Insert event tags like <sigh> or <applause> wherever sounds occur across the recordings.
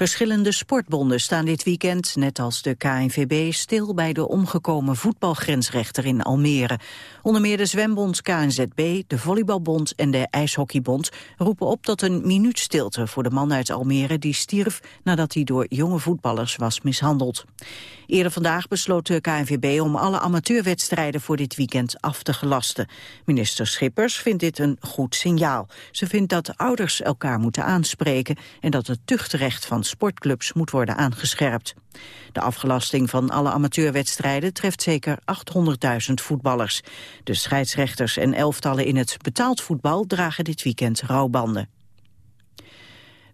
Verschillende sportbonden staan dit weekend, net als de KNVB, stil bij de omgekomen voetbalgrensrechter in Almere. Onder meer de zwembond KNZB, de volleybalbond en de ijshockeybond roepen op tot een minuut stilte voor de man uit Almere die stierf nadat hij door jonge voetballers was mishandeld. Eerder vandaag besloot de KNVB om alle amateurwedstrijden voor dit weekend af te gelasten. Minister Schippers vindt dit een goed signaal. Ze vindt dat ouders elkaar moeten aanspreken en dat het tuchtrecht van sportclubs moet worden aangescherpt. De afgelasting van alle amateurwedstrijden treft zeker 800.000 voetballers. De scheidsrechters en elftallen in het betaald voetbal dragen dit weekend rouwbanden.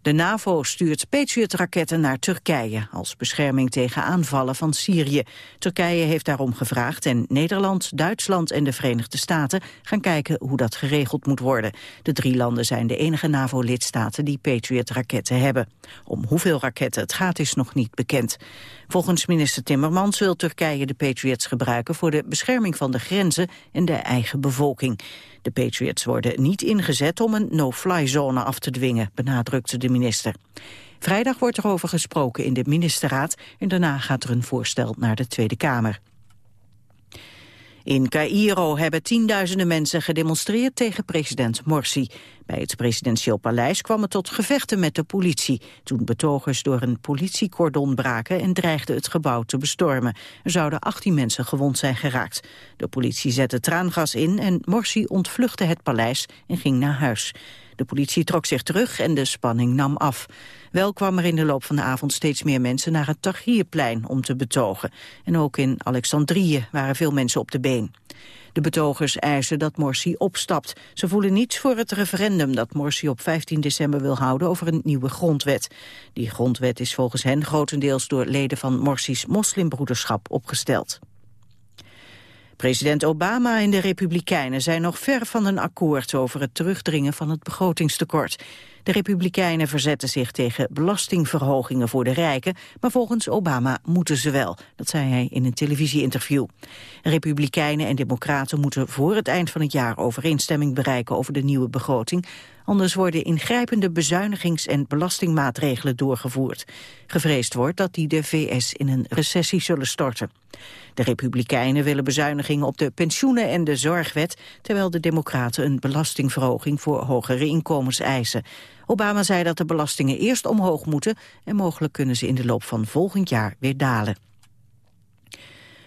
De NAVO stuurt Patriot-raketten naar Turkije als bescherming tegen aanvallen van Syrië. Turkije heeft daarom gevraagd en Nederland, Duitsland en de Verenigde Staten gaan kijken hoe dat geregeld moet worden. De drie landen zijn de enige NAVO-lidstaten die Patriot-raketten hebben. Om hoeveel raketten het gaat is nog niet bekend. Volgens minister Timmermans wil Turkije de Patriots gebruiken voor de bescherming van de grenzen en de eigen bevolking. De Patriots worden niet ingezet om een no-fly-zone af te dwingen, benadrukte de minister. Vrijdag wordt er over gesproken in de ministerraad en daarna gaat er een voorstel naar de Tweede Kamer. In Cairo hebben tienduizenden mensen gedemonstreerd tegen president Morsi. Bij het presidentieel paleis kwam het tot gevechten met de politie... toen betogers door een politiecordon braken en dreigden het gebouw te bestormen. Er zouden 18 mensen gewond zijn geraakt. De politie zette traangas in en Morsi ontvluchtte het paleis en ging naar huis. De politie trok zich terug en de spanning nam af. Wel kwam er in de loop van de avond steeds meer mensen naar het Tahrirplein om te betogen. En ook in Alexandrië waren veel mensen op de been. De betogers eisen dat Morsi opstapt. Ze voelen niets voor het referendum dat Morsi op 15 december wil houden over een nieuwe grondwet. Die grondwet is volgens hen grotendeels door leden van Morsi's moslimbroederschap opgesteld. President Obama en de Republikeinen zijn nog ver van een akkoord over het terugdringen van het begrotingstekort. De Republikeinen verzetten zich tegen belastingverhogingen voor de rijken, maar volgens Obama moeten ze wel. Dat zei hij in een televisieinterview. Republikeinen en Democraten moeten voor het eind van het jaar overeenstemming bereiken over de nieuwe begroting. Anders worden ingrijpende bezuinigings- en belastingmaatregelen doorgevoerd. Gevreesd wordt dat die de VS in een recessie zullen storten. De Republikeinen willen bezuinigingen op de pensioenen en de zorgwet... terwijl de Democraten een belastingverhoging voor hogere inkomens eisen. Obama zei dat de belastingen eerst omhoog moeten... en mogelijk kunnen ze in de loop van volgend jaar weer dalen.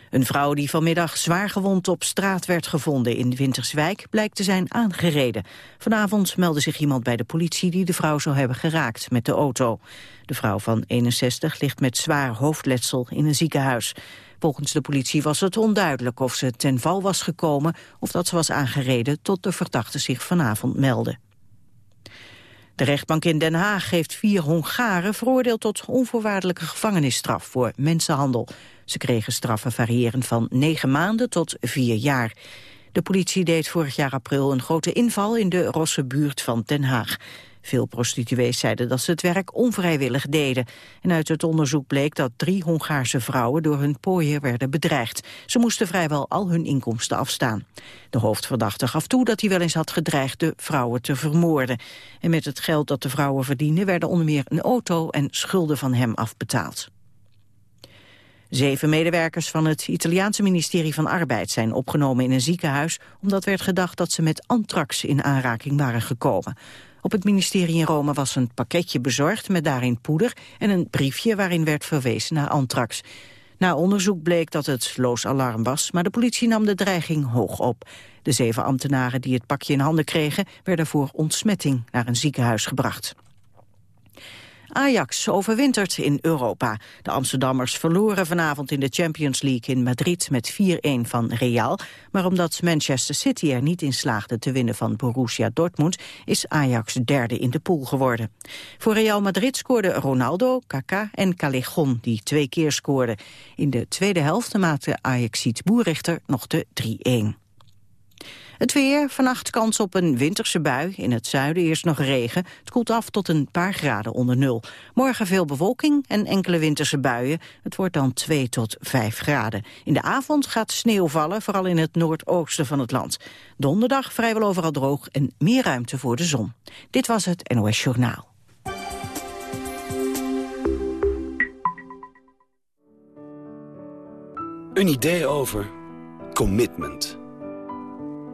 Een vrouw die vanmiddag zwaar gewond op straat werd gevonden in Winterswijk blijkt te zijn aangereden. Vanavond meldde zich iemand bij de politie die de vrouw zou hebben geraakt met de auto. De vrouw van 61 ligt met zwaar hoofdletsel in een ziekenhuis. Volgens de politie was het onduidelijk of ze ten val was gekomen of dat ze was aangereden tot de verdachte zich vanavond meldde. De rechtbank in Den Haag heeft vier Hongaren veroordeeld tot onvoorwaardelijke gevangenisstraf voor mensenhandel. Ze kregen straffen variëren van negen maanden tot vier jaar. De politie deed vorig jaar april een grote inval in de Rosse buurt van Den Haag. Veel prostituees zeiden dat ze het werk onvrijwillig deden. En uit het onderzoek bleek dat drie Hongaarse vrouwen door hun pooier werden bedreigd. Ze moesten vrijwel al hun inkomsten afstaan. De hoofdverdachte gaf toe dat hij wel eens had gedreigd de vrouwen te vermoorden. En met het geld dat de vrouwen verdienden werden onder meer een auto en schulden van hem afbetaald. Zeven medewerkers van het Italiaanse ministerie van Arbeid zijn opgenomen in een ziekenhuis omdat werd gedacht dat ze met antrax in aanraking waren gekomen. Op het ministerie in Rome was een pakketje bezorgd met daarin poeder en een briefje waarin werd verwezen naar antrax. Na onderzoek bleek dat het loos alarm was, maar de politie nam de dreiging hoog op. De zeven ambtenaren die het pakje in handen kregen werden voor ontsmetting naar een ziekenhuis gebracht. Ajax overwintert in Europa. De Amsterdammers verloren vanavond in de Champions League in Madrid met 4-1 van Real. Maar omdat Manchester City er niet in slaagde te winnen van Borussia Dortmund... is Ajax derde in de pool geworden. Voor Real Madrid scoorden Ronaldo, Kaká en Callejon, die twee keer scoorden. In de tweede helft maakte Ajax-ziet Boerichter nog de 3-1. Het weer, vannacht kans op een winterse bui. In het zuiden eerst nog regen. Het koelt af tot een paar graden onder nul. Morgen veel bewolking en enkele winterse buien. Het wordt dan 2 tot 5 graden. In de avond gaat sneeuw vallen, vooral in het noordoosten van het land. Donderdag vrijwel overal droog en meer ruimte voor de zon. Dit was het NOS Journaal. Een idee over commitment.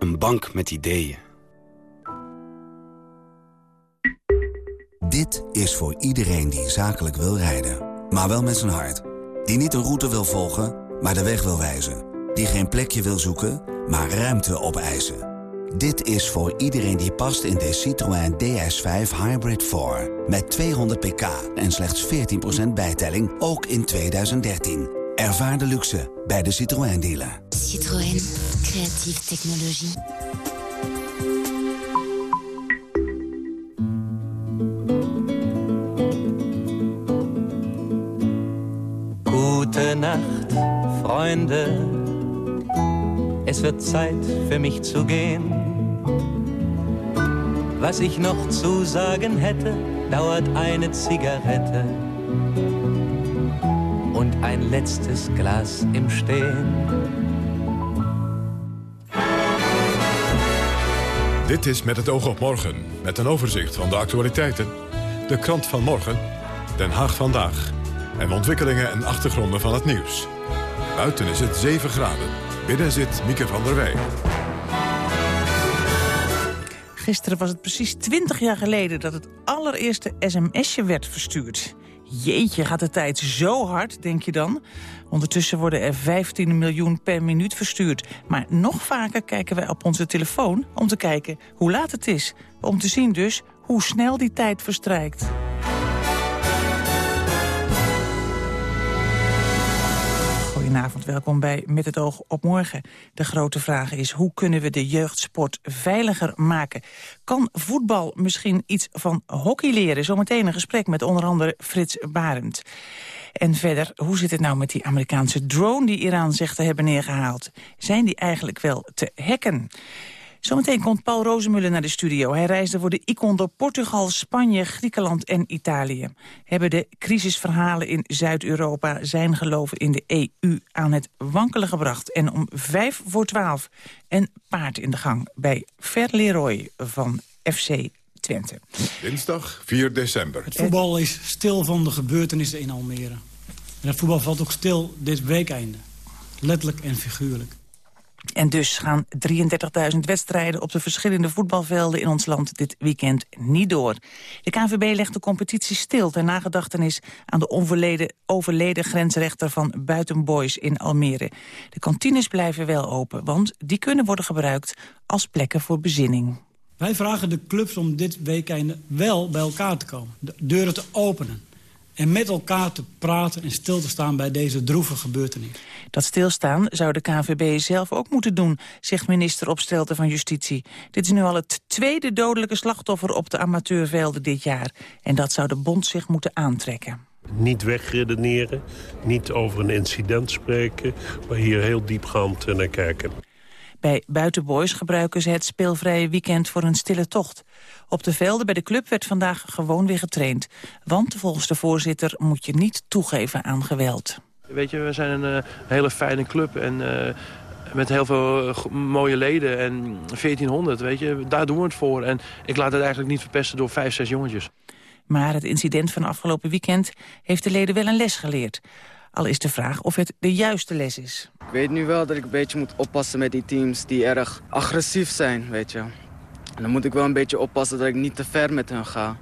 Een bank met ideeën. Dit is voor iedereen die zakelijk wil rijden. Maar wel met zijn hart. Die niet een route wil volgen, maar de weg wil wijzen. Die geen plekje wil zoeken, maar ruimte opeisen. Dit is voor iedereen die past in de Citroën DS5 Hybrid 4. Met 200 pk en slechts 14% bijtelling, ook in 2013. Ervaar de luxe bij de Citroën dealer. Citroën, creatieve technologie. Gute Nacht, Freunde. Es wird Zeit für mich zu gehen. Was ich noch zu sagen hätte, dauert eine Zigarette ein letztes Glas im Stehen. Dit is Met het oog op morgen, met een overzicht van de actualiteiten. De krant van morgen, Den Haag vandaag. En ontwikkelingen en achtergronden van het nieuws. Buiten is het 7 graden. Binnen zit Mieke van der Wij. Gisteren was het precies 20 jaar geleden dat het allereerste sms'je werd verstuurd. Jeetje, gaat de tijd zo hard, denk je dan? Ondertussen worden er 15 miljoen per minuut verstuurd. Maar nog vaker kijken wij op onze telefoon om te kijken hoe laat het is. Om te zien dus hoe snel die tijd verstrijkt. Goedenavond, welkom bij Met het oog op morgen. De grote vraag is, hoe kunnen we de jeugdsport veiliger maken? Kan voetbal misschien iets van hockey leren? Zometeen een gesprek met onder andere Frits Barend. En verder, hoe zit het nou met die Amerikaanse drone die Iran zegt te hebben neergehaald? Zijn die eigenlijk wel te hacken? Zometeen komt Paul Rozemuller naar de studio. Hij reisde voor de icon door Portugal, Spanje, Griekenland en Italië. Hebben de crisisverhalen in Zuid-Europa zijn geloof in de EU aan het wankelen gebracht. En om vijf voor twaalf een paard in de gang bij Verleroy van FC Twente. Dinsdag 4 december. Het voetbal is stil van de gebeurtenissen in Almere. En het voetbal valt ook stil dit weekeinde. Letterlijk en figuurlijk. En dus gaan 33.000 wedstrijden op de verschillende voetbalvelden in ons land dit weekend niet door. De KNVB legt de competitie stil ter nagedachtenis aan de overleden, overleden grensrechter van Buitenboys in Almere. De kantines blijven wel open, want die kunnen worden gebruikt als plekken voor bezinning. Wij vragen de clubs om dit weekend wel bij elkaar te komen. De deuren te openen. En met elkaar te praten en stil te staan bij deze droeve gebeurtenis. Dat stilstaan zou de KVB zelf ook moeten doen, zegt minister Opstelten van Justitie. Dit is nu al het tweede dodelijke slachtoffer op de amateurvelden dit jaar. En dat zou de bond zich moeten aantrekken. Niet wegredeneren, niet over een incident spreken, maar hier heel diepgaand naar kijken. Bij buitenboys gebruiken ze het speelvrije weekend voor een stille tocht. Op de velden bij de club werd vandaag gewoon weer getraind. Want volgens de voorzitter moet je niet toegeven aan geweld. Weet je, we zijn een uh, hele fijne club en uh, met heel veel uh, mooie leden. En 1400, weet je, daar doen we het voor. En ik laat het eigenlijk niet verpesten door vijf, zes jongetjes. Maar het incident van afgelopen weekend heeft de leden wel een les geleerd. Al is de vraag of het de juiste les is. Ik weet nu wel dat ik een beetje moet oppassen met die teams die erg agressief zijn, weet je. En dan moet ik wel een beetje oppassen dat ik niet te ver met hen ga.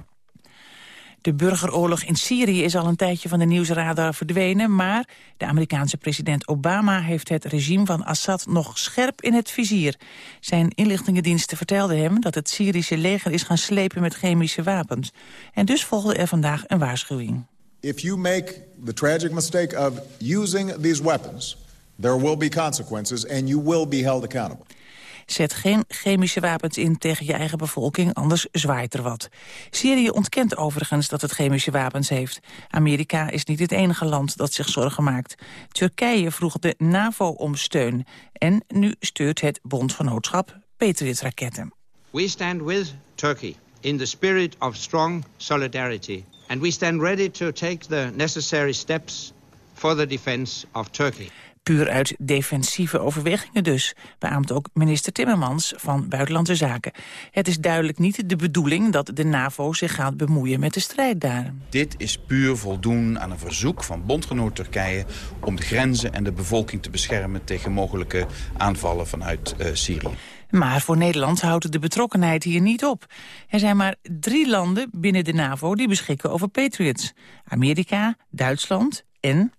De burgeroorlog in Syrië is al een tijdje van de nieuwsradar verdwenen... maar de Amerikaanse president Obama heeft het regime van Assad nog scherp in het vizier. Zijn inlichtingendiensten vertelden hem dat het Syrische leger is gaan slepen met chemische wapens. En dus volgde er vandaag een waarschuwing. If you make the tragic mistake of using these weapons, there will be consequences and you will be held accountable. Zet geen chemische wapens in tegen je eigen bevolking, anders zwaait er wat. Syrië ontkent overigens dat het chemische wapens heeft. Amerika is niet het enige land dat zich zorgen maakt. Turkije vroeg de NAVO om steun. En nu stuurt het bondgenootschap Patriot-raketten. We stand with Turkey in the spirit of strong solidarity. And we stand ready to take the necessary steps for the defense of Turkey. Puur uit defensieve overwegingen dus, beaamt ook minister Timmermans van Buitenlandse Zaken. Het is duidelijk niet de bedoeling dat de NAVO zich gaat bemoeien met de strijd daar. Dit is puur voldoen aan een verzoek van bondgenoot Turkije om de grenzen en de bevolking te beschermen tegen mogelijke aanvallen vanuit uh, Syrië. Maar voor Nederland houdt de betrokkenheid hier niet op. Er zijn maar drie landen binnen de NAVO die beschikken over Patriots. Amerika, Duitsland en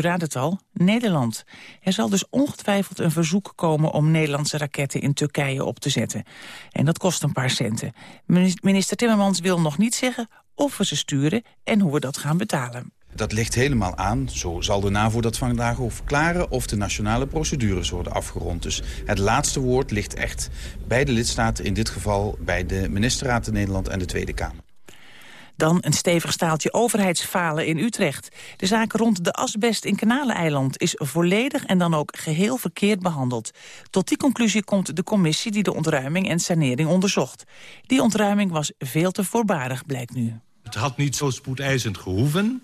raadt het al, Nederland. Er zal dus ongetwijfeld een verzoek komen om Nederlandse raketten in Turkije op te zetten. En dat kost een paar centen. Minister Timmermans wil nog niet zeggen of we ze sturen en hoe we dat gaan betalen. Dat ligt helemaal aan, zo zal de NAVO dat vandaag ook verklaren... of de nationale procedures worden afgerond. Dus het laatste woord ligt echt bij de lidstaten, in dit geval bij de ministerraad in Nederland en de Tweede Kamer. Dan een stevig staaltje overheidsfalen in Utrecht. De zaak rond de asbest in Kanaleneiland is volledig en dan ook geheel verkeerd behandeld. Tot die conclusie komt de commissie die de ontruiming en sanering onderzocht. Die ontruiming was veel te voorbarig, blijkt nu. Het had niet zo spoedeisend gehoeven.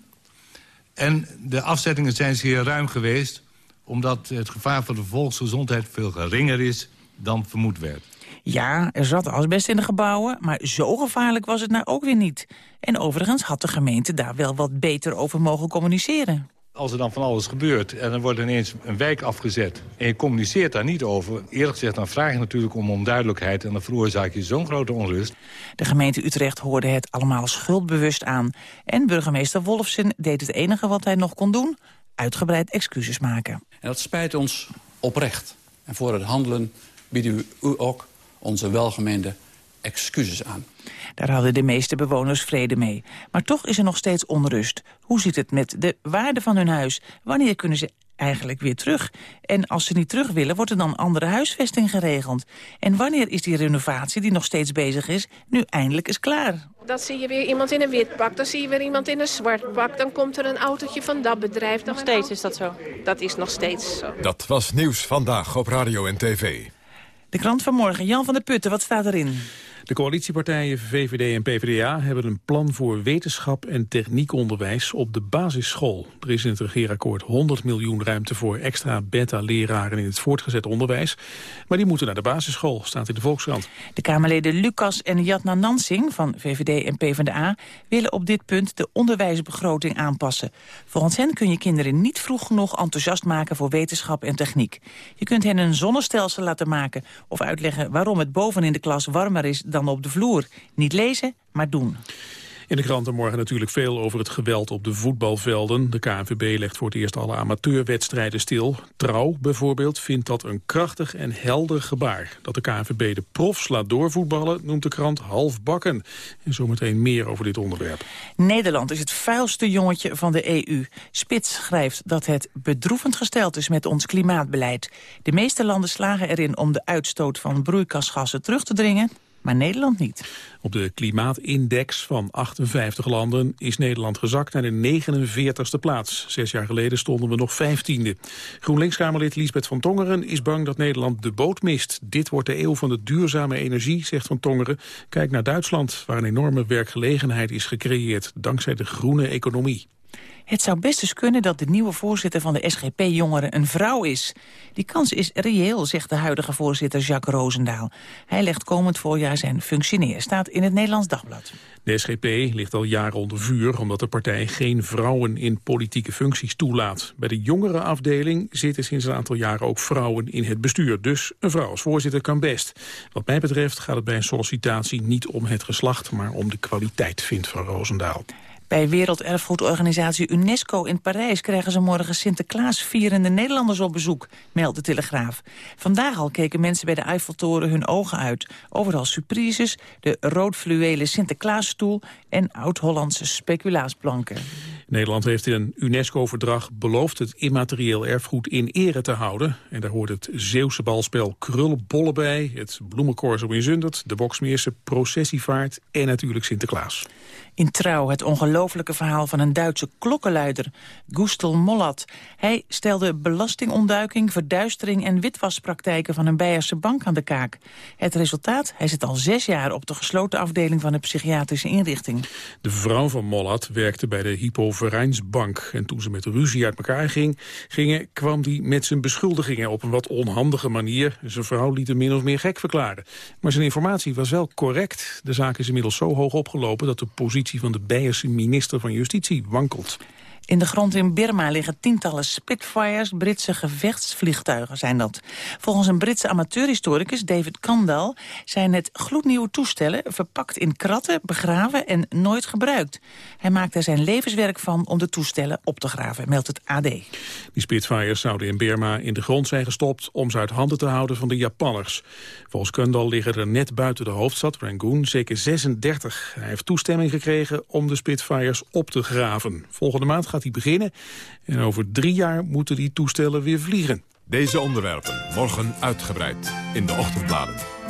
En de afzettingen zijn zeer ruim geweest... omdat het gevaar voor de volksgezondheid veel geringer is dan vermoed werd. Ja, er zat asbest in de gebouwen, maar zo gevaarlijk was het nou ook weer niet. En overigens had de gemeente daar wel wat beter over mogen communiceren. Als er dan van alles gebeurt en er wordt ineens een wijk afgezet... en je communiceert daar niet over, eerlijk gezegd... dan vraag je natuurlijk om onduidelijkheid en dan veroorzaak je zo'n grote onrust. De gemeente Utrecht hoorde het allemaal schuldbewust aan. En burgemeester Wolfsen deed het enige wat hij nog kon doen... uitgebreid excuses maken. En dat spijt ons oprecht. En voor het handelen bieden we u ook onze welgemeende excuses aan. Daar hadden de meeste bewoners vrede mee. Maar toch is er nog steeds onrust. Hoe zit het met de waarde van hun huis? Wanneer kunnen ze eigenlijk weer terug? En als ze niet terug willen, wordt er dan andere huisvesting geregeld? En wanneer is die renovatie, die nog steeds bezig is, nu eindelijk eens klaar? Dan zie je weer iemand in een wit pak, dan zie je weer iemand in een zwart pak... dan komt er een autootje van dat bedrijf. Nog steeds is dat zo? Dat is nog steeds zo. Dat was Nieuws Vandaag op Radio en TV. De krant van morgen, Jan van der Putten, wat staat erin? De coalitiepartijen VVD en PvdA hebben een plan voor wetenschap en techniekonderwijs op de basisschool. Er is in het regeerakkoord 100 miljoen ruimte voor extra beta-leraren in het voortgezet onderwijs. Maar die moeten naar de basisschool, staat in de Volkskrant. De Kamerleden Lucas en Jatna Nansing van VVD en PvdA willen op dit punt de onderwijsbegroting aanpassen. Volgens hen kun je kinderen niet vroeg genoeg enthousiast maken voor wetenschap en techniek. Je kunt hen een zonnestelsel laten maken of uitleggen waarom het boven in de klas warmer is dan op de vloer. Niet lezen, maar doen. In de kranten morgen natuurlijk veel over het geweld op de voetbalvelden. De KNVB legt voor het eerst alle amateurwedstrijden stil. Trouw bijvoorbeeld vindt dat een krachtig en helder gebaar. Dat de KNVB de profs laat doorvoetballen noemt de krant halfbakken. En zometeen meer over dit onderwerp. Nederland is het vuilste jongetje van de EU. Spits schrijft dat het bedroevend gesteld is met ons klimaatbeleid. De meeste landen slagen erin om de uitstoot van broeikasgassen terug te dringen maar Nederland niet. Op de klimaatindex van 58 landen is Nederland gezakt naar de 49ste plaats. Zes jaar geleden stonden we nog 15e. GroenLinks-Kamerlid Liesbeth van Tongeren is bang dat Nederland de boot mist. Dit wordt de eeuw van de duurzame energie, zegt Van Tongeren. Kijk naar Duitsland, waar een enorme werkgelegenheid is gecreëerd dankzij de groene economie. Het zou best eens kunnen dat de nieuwe voorzitter van de SGP-jongeren een vrouw is. Die kans is reëel, zegt de huidige voorzitter Jacques Roosendaal. Hij legt komend voorjaar zijn functie neer, staat in het Nederlands Dagblad. De SGP ligt al jaren onder vuur omdat de partij geen vrouwen in politieke functies toelaat. Bij de jongere afdeling zitten sinds een aantal jaren ook vrouwen in het bestuur. Dus een vrouw als voorzitter kan best. Wat mij betreft gaat het bij een sollicitatie niet om het geslacht, maar om de kwaliteit, vindt Van Roosendaal. Bij Werelderfgoedorganisatie UNESCO in Parijs krijgen ze morgen Sinterklaas vierende Nederlanders op bezoek, meldt de Telegraaf. Vandaag al keken mensen bij de Eiffeltoren hun ogen uit. Overal surprises, de rood-fluwelen Sinterklaasstoel en oud-Hollandse speculaasplanken. Nederland heeft in een UNESCO-verdrag beloofd het immaterieel erfgoed in ere te houden. En daar hoort het Zeeuwse balspel Krullenbollen bij, het bloemencorso in Zundert, de Boksmeerse processievaart en natuurlijk Sinterklaas. In Trouw het ongelofelijke verhaal van een Duitse klokkenluider, Gustel Mollat. Hij stelde belastingontduiking, verduistering en witwaspraktijken van een Beierse bank aan de kaak. Het resultaat? Hij zit al zes jaar op de gesloten afdeling van de psychiatrische inrichting. De vrouw van Mollat werkte bij de Hypo En toen ze met ruzie uit elkaar ging, gingen, kwam hij met zijn beschuldigingen op een wat onhandige manier. Zijn vrouw liet hem min of meer gek verklaren. Maar zijn informatie was wel correct. De zaak is inmiddels zo hoog opgelopen dat de positie van de Beierse minister van Justitie wankelt. In de grond in Birma liggen tientallen Spitfires, Britse gevechtsvliegtuigen zijn dat. Volgens een Britse amateurhistoricus, David Kandal, zijn het gloednieuwe toestellen verpakt in kratten, begraven en nooit gebruikt. Hij maakt er zijn levenswerk van om de toestellen op te graven, meldt het AD. Die Spitfires zouden in Birma in de grond zijn gestopt om ze uit handen te houden van de Japanners. Volgens Kandal liggen er net buiten de hoofdstad, Rangoon, zeker 36. Hij heeft toestemming gekregen om de Spitfires op te graven. Volgende maand gaat hij beginnen. En over drie jaar moeten die toestellen weer vliegen. Deze onderwerpen morgen uitgebreid in de ochtendbladen.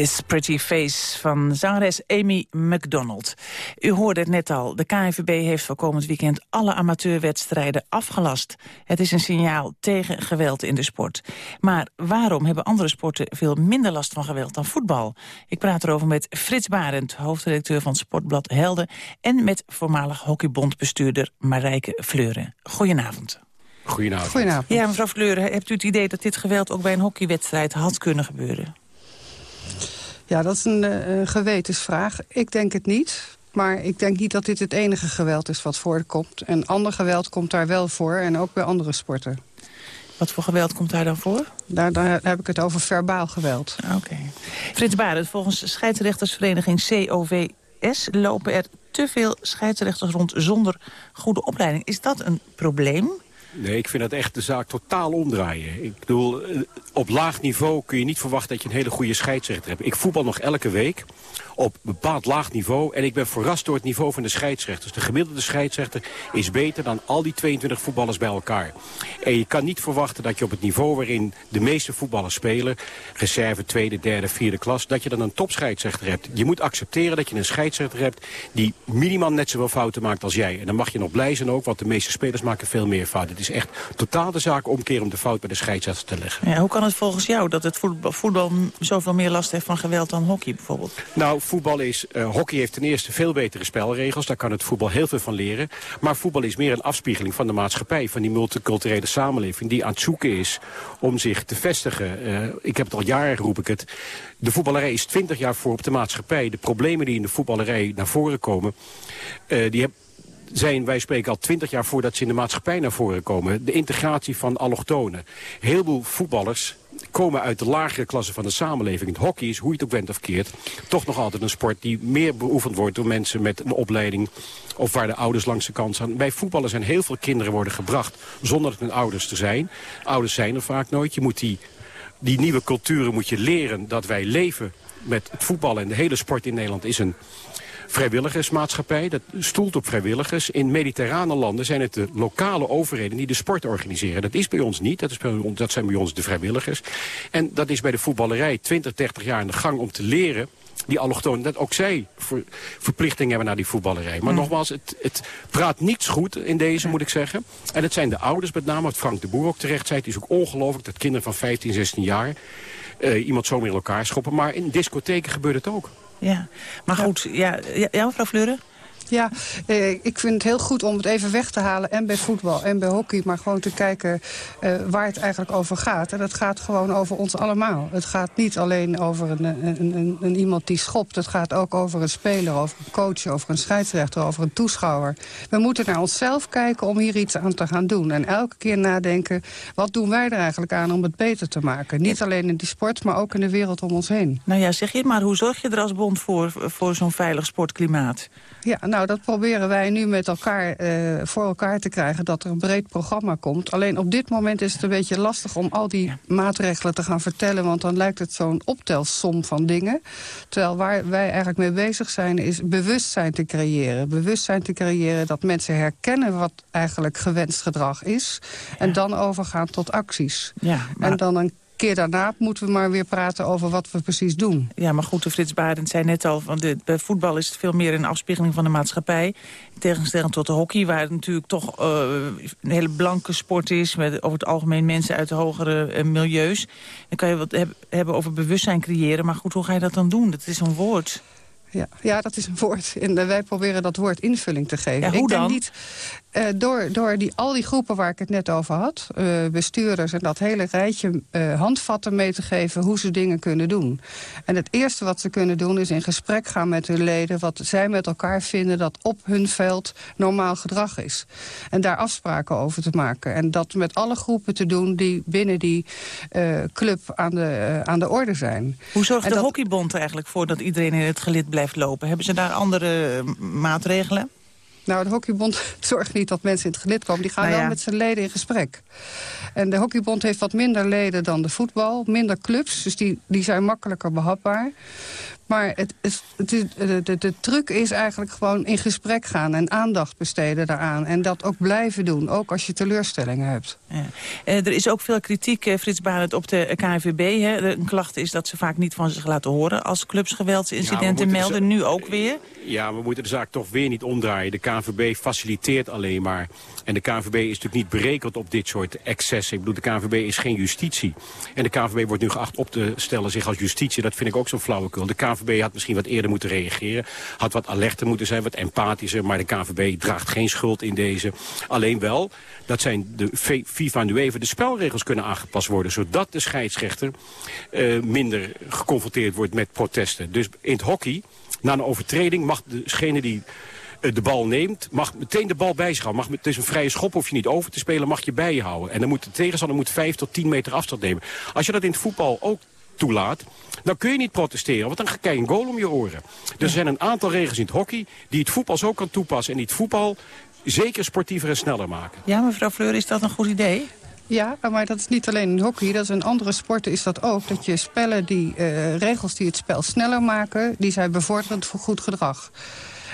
This Pretty Face van zangeres Amy McDonald. U hoorde het net al, de KNVB heeft voor komend weekend alle amateurwedstrijden afgelast. Het is een signaal tegen geweld in de sport. Maar waarom hebben andere sporten veel minder last van geweld dan voetbal? Ik praat erover met Frits Barend, hoofdredacteur van Sportblad Helden... en met voormalig hockeybondbestuurder Marijke Fleuren. Goedenavond. Goedenavond. Ja, mevrouw Fleuren, hebt u het idee dat dit geweld ook bij een hockeywedstrijd had kunnen gebeuren? Ja, dat is een eh, een gewetensvraag. Ik denk het niet. Maar ik denk niet dat dit het enige geweld is wat voorkomt. En ander geweld komt daar wel voor. En ook bij andere sporten. Wat voor geweld komt daar dan voor? Daar, daar heb ik het over verbaal geweld. Oké. Frits Barend, volgens scheidsrechtersvereniging COVS... lopen er te veel scheidsrechters rond zonder goede opleiding. Is dat een probleem? Nee, ik vind dat echt de zaak totaal omdraaien. Ik bedoel, eh, op laag niveau kun je niet verwachten dat je een hele goede scheidsrechter hebt. Ik voetbal nog elke week op bepaald laag niveau. En ik ben verrast door het niveau van de scheidsrechters. De gemiddelde scheidsrechter is beter dan al die 22 voetballers bij elkaar. En je kan niet verwachten dat je op het niveau waarin de meeste voetballers spelen... reserve, tweede, derde, vierde klas, dat je dan een topscheidsrechter hebt. Je moet accepteren dat je een scheidsrechter hebt... die minimaal net zoveel fouten maakt als jij. En dan mag je nog blij zijn ook, want de meeste spelers maken veel meer fouten. Het is echt totaal de zaak omkeren om de fout bij de scheidsrechter te leggen. Ja, hoe kan het volgens jou dat het voetbal, voetbal zoveel meer last heeft van geweld dan hockey bijvoorbeeld? Nou, voetbal is... eh, hockey heeft ten eerste veel betere spelregels. Daar kan het voetbal heel veel van leren. Maar voetbal is meer een afspiegeling van de maatschappij. Van die multiculturele samenleving die aan het zoeken is om zich te vestigen. Eh, ik heb het al jaren, roep ik het. De voetballerij is 20 jaar voor op de maatschappij. De problemen die in de voetballerij naar voren komen... eh, die zijn, wij spreken al twintig jaar voordat ze in de maatschappij naar voren komen. De integratie van allochtonen. Heel veel voetballers komen uit de lagere klasse van de samenleving. Het hockey is, hoe je het ook bent of keert, toch nog altijd een sport die meer beoefend wordt door mensen met een opleiding of waar de ouders langs de kant staan. Bij voetballen zijn heel veel kinderen worden gebracht zonder het hun ouders te zijn. Ouders zijn er vaak nooit. Je moet die, die nieuwe culturen moet je leren dat wij leven met het voetballen en de hele sport in Nederland is een vrijwilligersmaatschappij. Dat stoelt op vrijwilligers. In mediterrane landen zijn het de lokale overheden die de sport organiseren. Dat is bij ons niet. Dat, is bij ons, dat zijn bij ons de vrijwilligers. En dat is bij de voetballerij 20, 30 jaar in de gang om te leren die allochtonen, dat ook zij ver, verplichting hebben naar die voetballerij. Maar nogmaals, het, het praat niets goed in deze, moet ik zeggen. En het zijn de ouders met name, wat Frank de Boer ook terecht zei. Het is ook ongelooflijk dat kinderen van 15, 16 jaar... eh, iemand zomaar in elkaar schoppen. Maar in discotheken gebeurt het ook. Ja, maar goed, ja, ja, mevrouw Fleuren? Ja, eh, ik vind het heel goed om het even weg te halen. En bij voetbal en bij hockey. Maar gewoon te kijken eh, waar het eigenlijk over gaat. En dat gaat gewoon over ons allemaal. Het gaat niet alleen over een, een, een, een iemand die schopt. Het gaat ook over een speler, over een coach, over een scheidsrechter, over een toeschouwer. We moeten naar onszelf kijken om hier iets aan te gaan doen. En elke keer nadenken, wat doen wij er eigenlijk aan om het beter te maken? Niet alleen in die sport, maar ook in de wereld om ons heen. Nou ja, zeg je het maar. Hoe zorg je er als bond voor, voor zo'n veilig sportklimaat? Ja, nou, dat proberen wij nu met elkaar eh, voor elkaar te krijgen... dat er een breed programma komt. Alleen op dit moment is het een beetje lastig om al die maatregelen te gaan vertellen... want dan lijkt het zo'n optelsom van dingen. Terwijl waar wij eigenlijk mee bezig zijn... is bewustzijn te creëren. Bewustzijn te creëren dat mensen herkennen wat eigenlijk gewenst gedrag is... en dan overgaan tot acties. Ja, maar... En dan een keer daarna moeten we maar weer praten over wat we precies doen. Ja, maar goed, de Frits Barend zei net al... Van de, bij voetbal is het veel meer een afspiegeling van de maatschappij. In tegenstelling tot de hockey, waar het natuurlijk toch uh, een hele blanke sport is... met over het algemeen mensen uit de hogere uh, milieus. Dan kan je wat heb, hebben over bewustzijn creëren. Maar goed, hoe ga je dat dan doen? Dat is een woord. Ja, ja, dat is een woord. En wij proberen dat woord invulling te geven. Ja, hoe ik denk dan? Niet, Eh, door door die, al die groepen waar ik het net over had... eh, bestuurders en dat hele rijtje eh, handvatten mee te geven... hoe ze dingen kunnen doen. En het eerste wat ze kunnen doen is in gesprek gaan met hun leden... wat zij met elkaar vinden dat op hun veld normaal gedrag is. En daar afspraken over te maken. En dat met alle groepen te doen die binnen die club aan de, aan de orde zijn. Hoe zorgt En de dat- hockeybond er eigenlijk voor dat iedereen in het gelid blijft lopen? Hebben ze daar andere maatregelen? Nou, de hockeybond <laughs> zorgt niet dat mensen in het gelid komen. Die gaan Nou ja. wel met zijn leden in gesprek. En de hockeybond heeft wat minder leden dan de voetbal. Minder clubs, dus die, die zijn makkelijker behapbaar. Maar het, is, het is, de, de, de truc is eigenlijk gewoon in gesprek gaan... en aandacht besteden daaraan. En dat ook blijven doen, ook als je teleurstellingen hebt. Ja. Eh, er is ook veel kritiek, eh, Frits Barend, op de KNVB. Hè. De- Een klacht is dat ze vaak niet van zich laten horen... als clubs geweldsincidenten Ja, melden, nu ook weer. Ja, we moeten de zaak toch weer niet omdraaien. De KNVB faciliteert alleen maar. En de KNVB is natuurlijk niet berekend op dit soort excessen. Ik bedoel, de KNVB is geen justitie. En de KNVB wordt nu geacht op te stellen zich als justitie. Dat vind ik ook zo'n flauwekul. De KNVB had misschien wat eerder moeten reageren. Had wat alerter moeten zijn, wat empathischer. Maar de KNVB draagt geen schuld in deze. Alleen wel, dat zijn de FIFA en UEFA, de spelregels kunnen aangepast worden. Zodat de scheidsrechter eh, minder geconfronteerd wordt met protesten. Dus in het hockey, na een overtreding, mag degene die eh, de bal neemt, mag meteen de bal bij zich houden. Mag, het is een vrije schop, hoef je niet over te spelen, mag je bij je houden. En dan moet de tegenstander moet 5 tot 10 meter afstand nemen. Als je dat in het voetbal ook toelaat, dan kun je niet protesteren, want dan krijg je een goal om je oren. Er zijn een aantal regels in het hockey die het voetbal zo kan toepassen en die het voetbal zeker sportiever en sneller maken. Ja, mevrouw Fleur, is dat een goed idee? Ja, maar dat is niet alleen in hockey. Dat is in andere sporten is dat ook. Dat je spellen die eh, regels die het spel sneller maken... die zijn bevorderend voor goed gedrag.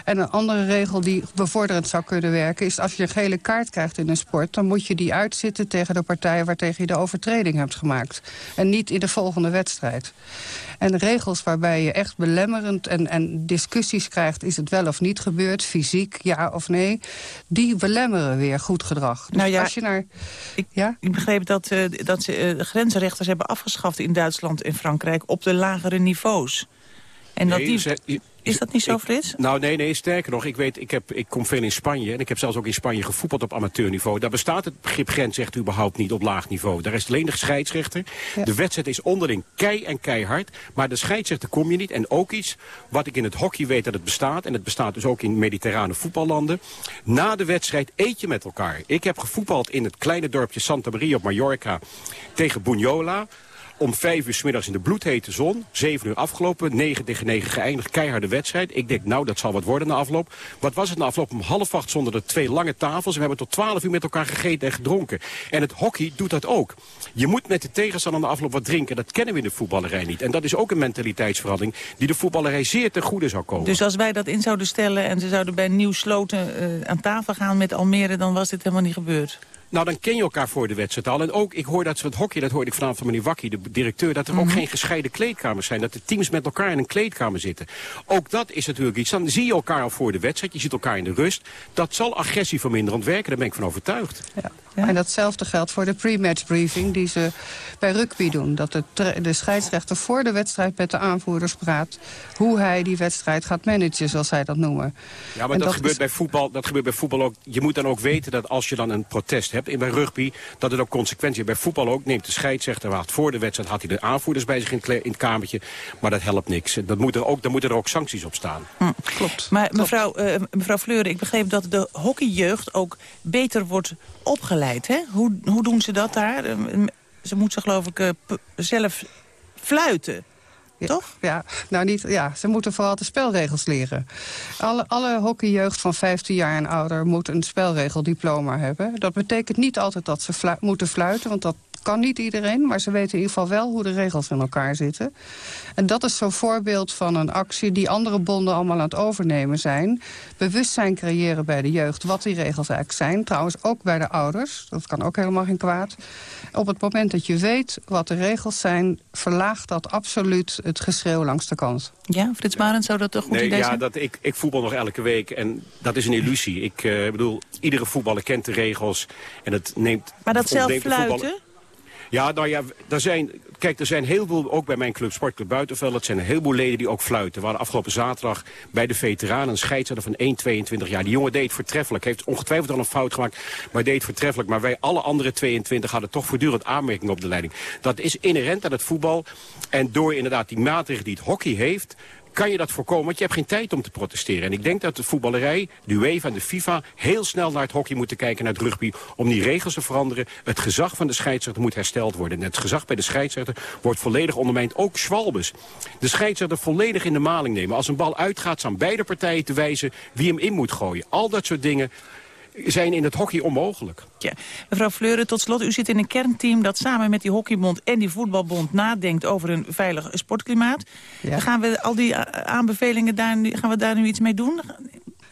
En een andere regel die bevorderend zou kunnen werken... is als je een gele kaart krijgt in een sport... dan moet je die uitzitten tegen de partij waartegen je de overtreding hebt gemaakt. En niet in de volgende wedstrijd. En regels waarbij je echt belemmerend en, en discussies krijgt... is het wel of niet gebeurd, fysiek, ja of nee... die belemmeren weer goed gedrag. Dus Nou ja, als je naar... Ik, ik begreep dat, eh, dat ze eh, de grensrechters hebben afgeschaft in Duitsland en Frankrijk... op de lagere niveaus. En dat die, ze- is dat niet zo, ik- Frits? Nou, nee, nee, sterker nog. Ik weet, ik, heb, ik kom veel in Spanje. En ik heb zelfs ook in Spanje gevoetbald op amateurniveau. Daar bestaat het begrip grensrecht überhaupt niet op laag niveau. Daar is alleen de scheidsrechter. De wedstrijd is onderling kei en keihard. Maar de scheidsrechter kom je niet. En ook iets wat ik in het hockey weet dat het bestaat. En het bestaat dus ook in mediterrane voetballanden. Na de wedstrijd eet je met elkaar. Ik heb gevoetbald in het kleine dorpje Santa Maria op Mallorca tegen Bunyola. Om vijf uur 's middags in de bloedhete zon. Zeven uur afgelopen, negen tegen negen geëindigd. Keiharde wedstrijd. Ik denk, nou, dat zal wat worden na afloop. Wat was het na afloop? Om half acht stonden er twee lange tafels. We hebben tot twaalf uur met elkaar gegeten en gedronken. En het hockey doet dat ook. Je moet met de tegenstander na afloop wat drinken. Dat kennen we in de voetballerij niet. En dat is ook een mentaliteitsverandering die de voetballerij zeer ten goede zou komen. Dus als wij dat in zouden stellen en ze zouden bij Nieuw Sloten eh, aan tafel gaan met Almere... dan was dit helemaal niet gebeurd. Nou, dan ken je elkaar voor de wedstrijd al. En ook, ik hoor dat ze het hockey, dat hoorde ik vanavond van meneer Wakkie, de directeur, dat er ook geen gescheiden kleedkamers zijn. Dat de teams met elkaar in een kleedkamer zitten. Ook dat is natuurlijk iets. Dan zie je elkaar al voor de wedstrijd, je ziet elkaar in de rust. Dat zal agressie verminderend werken, daar ben ik van overtuigd. En datzelfde geldt voor de pre-match briefing die ze bij rugby doen. Dat de, scheidsrechter voor de wedstrijd met de aanvoerders praat... hoe hij die wedstrijd gaat managen, zoals zij dat noemen. Ja, maar dat, gebeurt is- bij voetbal, dat gebeurt bij voetbal ook. Je moet dan ook weten dat als je dan een protest hebt, en bij rugby, dat het ook consequenties heeft. Bij voetbal ook, neemt de scheidsrechter, wacht voor de wedstrijd, had hij de aanvoerders bij zich in in het kamertje. Maar dat helpt niks. Dat moet er ook, dan moeten er ook sancties op staan. Klopt. Maar mevrouw, eh, mevrouw Fleuren, ik begreep dat de hockeyjeugd ook beter wordt opgeleid. Hè? Hoe, hoe doen ze dat daar? Eh, Ze moet ze geloof ik eh, zelf fluiten. Toch? Ja, nou niet, ja, ze moeten vooral de spelregels leren. Alle, alle hockeyjeugd van 15 jaar en ouder moet een spelregeldiploma hebben. Dat betekent niet altijd dat ze flu- moeten fluiten, want dat kan niet iedereen. Maar ze weten in ieder geval wel hoe de regels in elkaar zitten. En dat is zo'n voorbeeld van een actie die andere bonden allemaal aan het overnemen zijn. Bewustzijn creëren bij de jeugd wat die regels eigenlijk zijn. Trouwens ook bij de ouders, dat kan ook helemaal geen kwaad. Op het moment dat je weet wat de regels zijn... verlaagt dat absoluut het geschreeuw langs de kant. Ja, Frits Barend, zou dat een goed nee, idee ja, zijn? dat, ik, ik voetbal nog elke week en dat is een illusie. Ik eh, bedoel, iedere voetballer kent de regels en het neemt... Maar dat zelf fluiten? Ja, nou ja, er zijn, kijk, er zijn heel veel, ook bij mijn club Sportclub Buitenveld... het zijn een heleboel leden die ook fluiten. We hadden afgelopen zaterdag bij de veteranen een scheidsrechter van 1,22 jaar. Die jongen deed het voortreffelijk. Heeft ongetwijfeld al een fout gemaakt, maar deed het voortreffelijk. Maar wij, alle andere 22, hadden toch voortdurend aanmerkingen op de leiding. Dat is inherent aan het voetbal. En door inderdaad die maatregelen die het hockey heeft kan je dat voorkomen, want je hebt geen tijd om te protesteren. En ik denk dat de voetballerij, de UEFA en de FIFA... heel snel naar het hockey moeten kijken, naar het rugby... om die regels te veranderen. Het gezag van de scheidsrechter moet hersteld worden. En het gezag bij de scheidsrechter wordt volledig ondermijnd. Ook Schwalbes. De scheidsrechter volledig in de maling nemen. Als een bal uitgaat, staan beide partijen te wijzen wie hem in moet gooien. Al dat soort dingen zijn in het hockey onmogelijk. Ja. Mevrouw Fleuren, tot slot, u zit in een kernteam... dat samen met die hockeybond en die voetbalbond nadenkt... over een veilig sportklimaat. Gaan we al die aanbevelingen daar, nu- gaan we daar nu iets mee doen?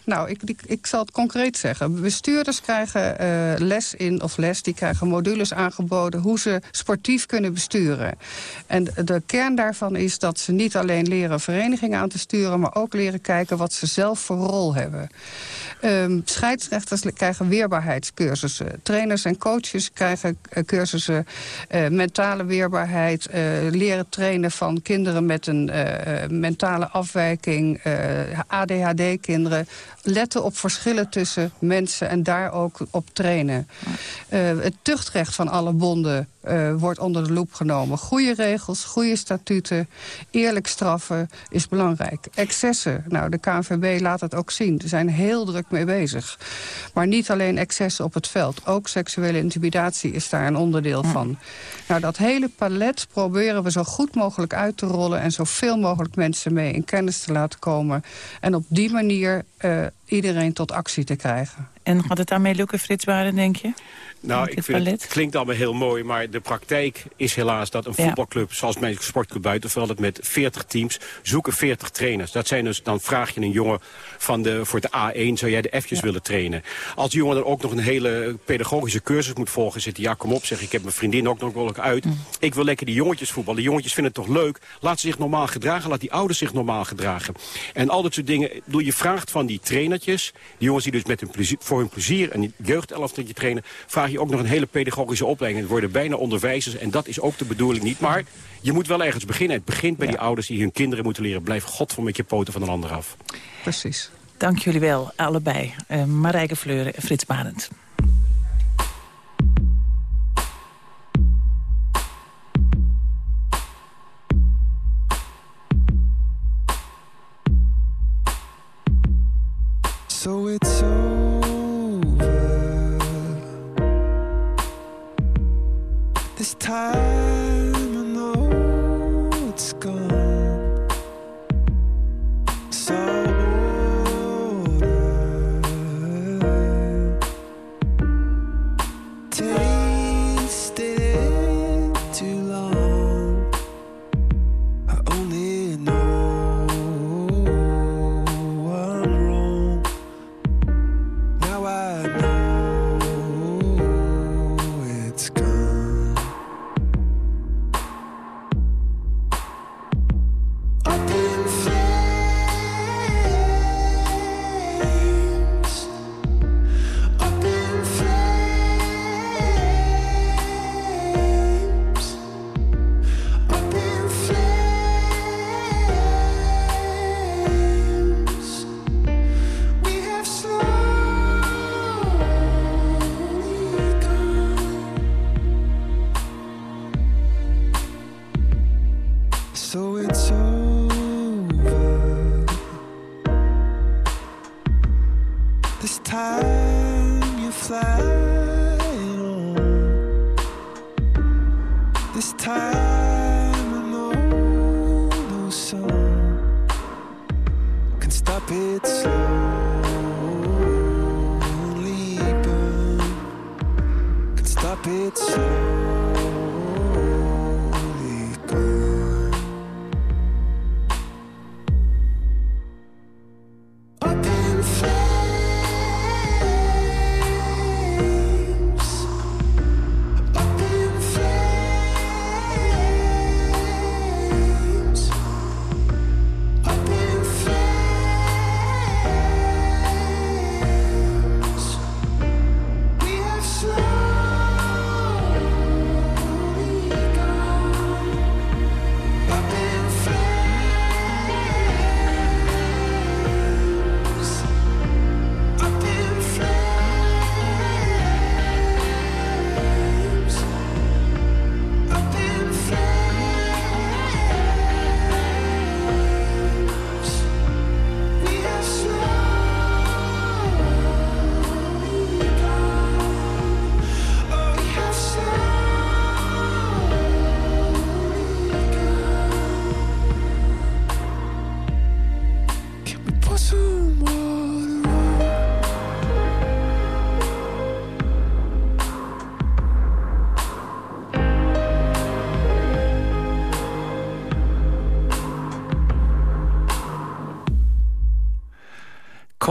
Nou, ik, ik, zal het concreet zeggen. Bestuurders krijgen eh, les in, of les, die krijgen modules aangeboden... hoe ze sportief kunnen besturen. En de, kern daarvan is dat ze niet alleen leren verenigingen aan te sturen... maar ook leren kijken wat ze zelf voor rol hebben. Ehm, scheidsrechters krijgen weerbaarheidscursussen. Trainers en coaches krijgen eh, cursussen eh, mentale weerbaarheid... leren trainen van kinderen met een mentale afwijking... ADHD-kinderen. Letten op verschillen tussen mensen en daar ook op trainen. Eh, het tuchtrecht van alle bonden eh, wordt onder de loep genomen. Goede regels, goede statuten, eerlijk straffen is belangrijk. Excessen, nou de KNVB laat het ook zien. Ze zijn heel druk mee bezig. Maar niet alleen excessen op het veld. Ook seksuele intimidatie is daar een onderdeel van. Nou, dat hele palet proberen we zo goed mogelijk uit te rollen... en zoveel mogelijk mensen mee in kennis te laten komen. En op die manier eh, iedereen tot actie te krijgen. En gaat het daarmee lukken, Frits Baren, denk je? Nou, ik vind het, klinkt allemaal heel mooi, maar de praktijk is helaas dat een Ja. voetbalclub, zoals mijn sportclub Buitenveld, met 40 teams, zoeken 40 trainers. Dat zijn dus, dan vraag je een jongen van de, voor de A1, zou jij de F'jes willen trainen? Als die jongen dan ook nog een hele pedagogische cursus moet volgen, zit hij, ja kom op zeg, ik heb mijn vriendin ook nog wel uit. Mm. Ik wil lekker die jongetjes voetballen. Die jongetjes vinden het toch leuk? Laat ze zich normaal gedragen, laat die ouders zich normaal gedragen. En al dat soort dingen, bedoel, je vraagt van die trainertjes, die jongens die dus met hun plezier, voor hun plezier een jeugdelftalje trainen, vraag je ook nog een hele pedagogische opleiding. Het worden bijna onderwijzers en dat is ook de bedoeling niet. Maar je moet wel ergens beginnen. Het begint bij die ouders die hun kinderen moeten leren. Blijf godvol met je poten van een ander af. Precies. Dank jullie wel, allebei. Uh, Marijke Fleuren en Frits Barend. So it's over. This time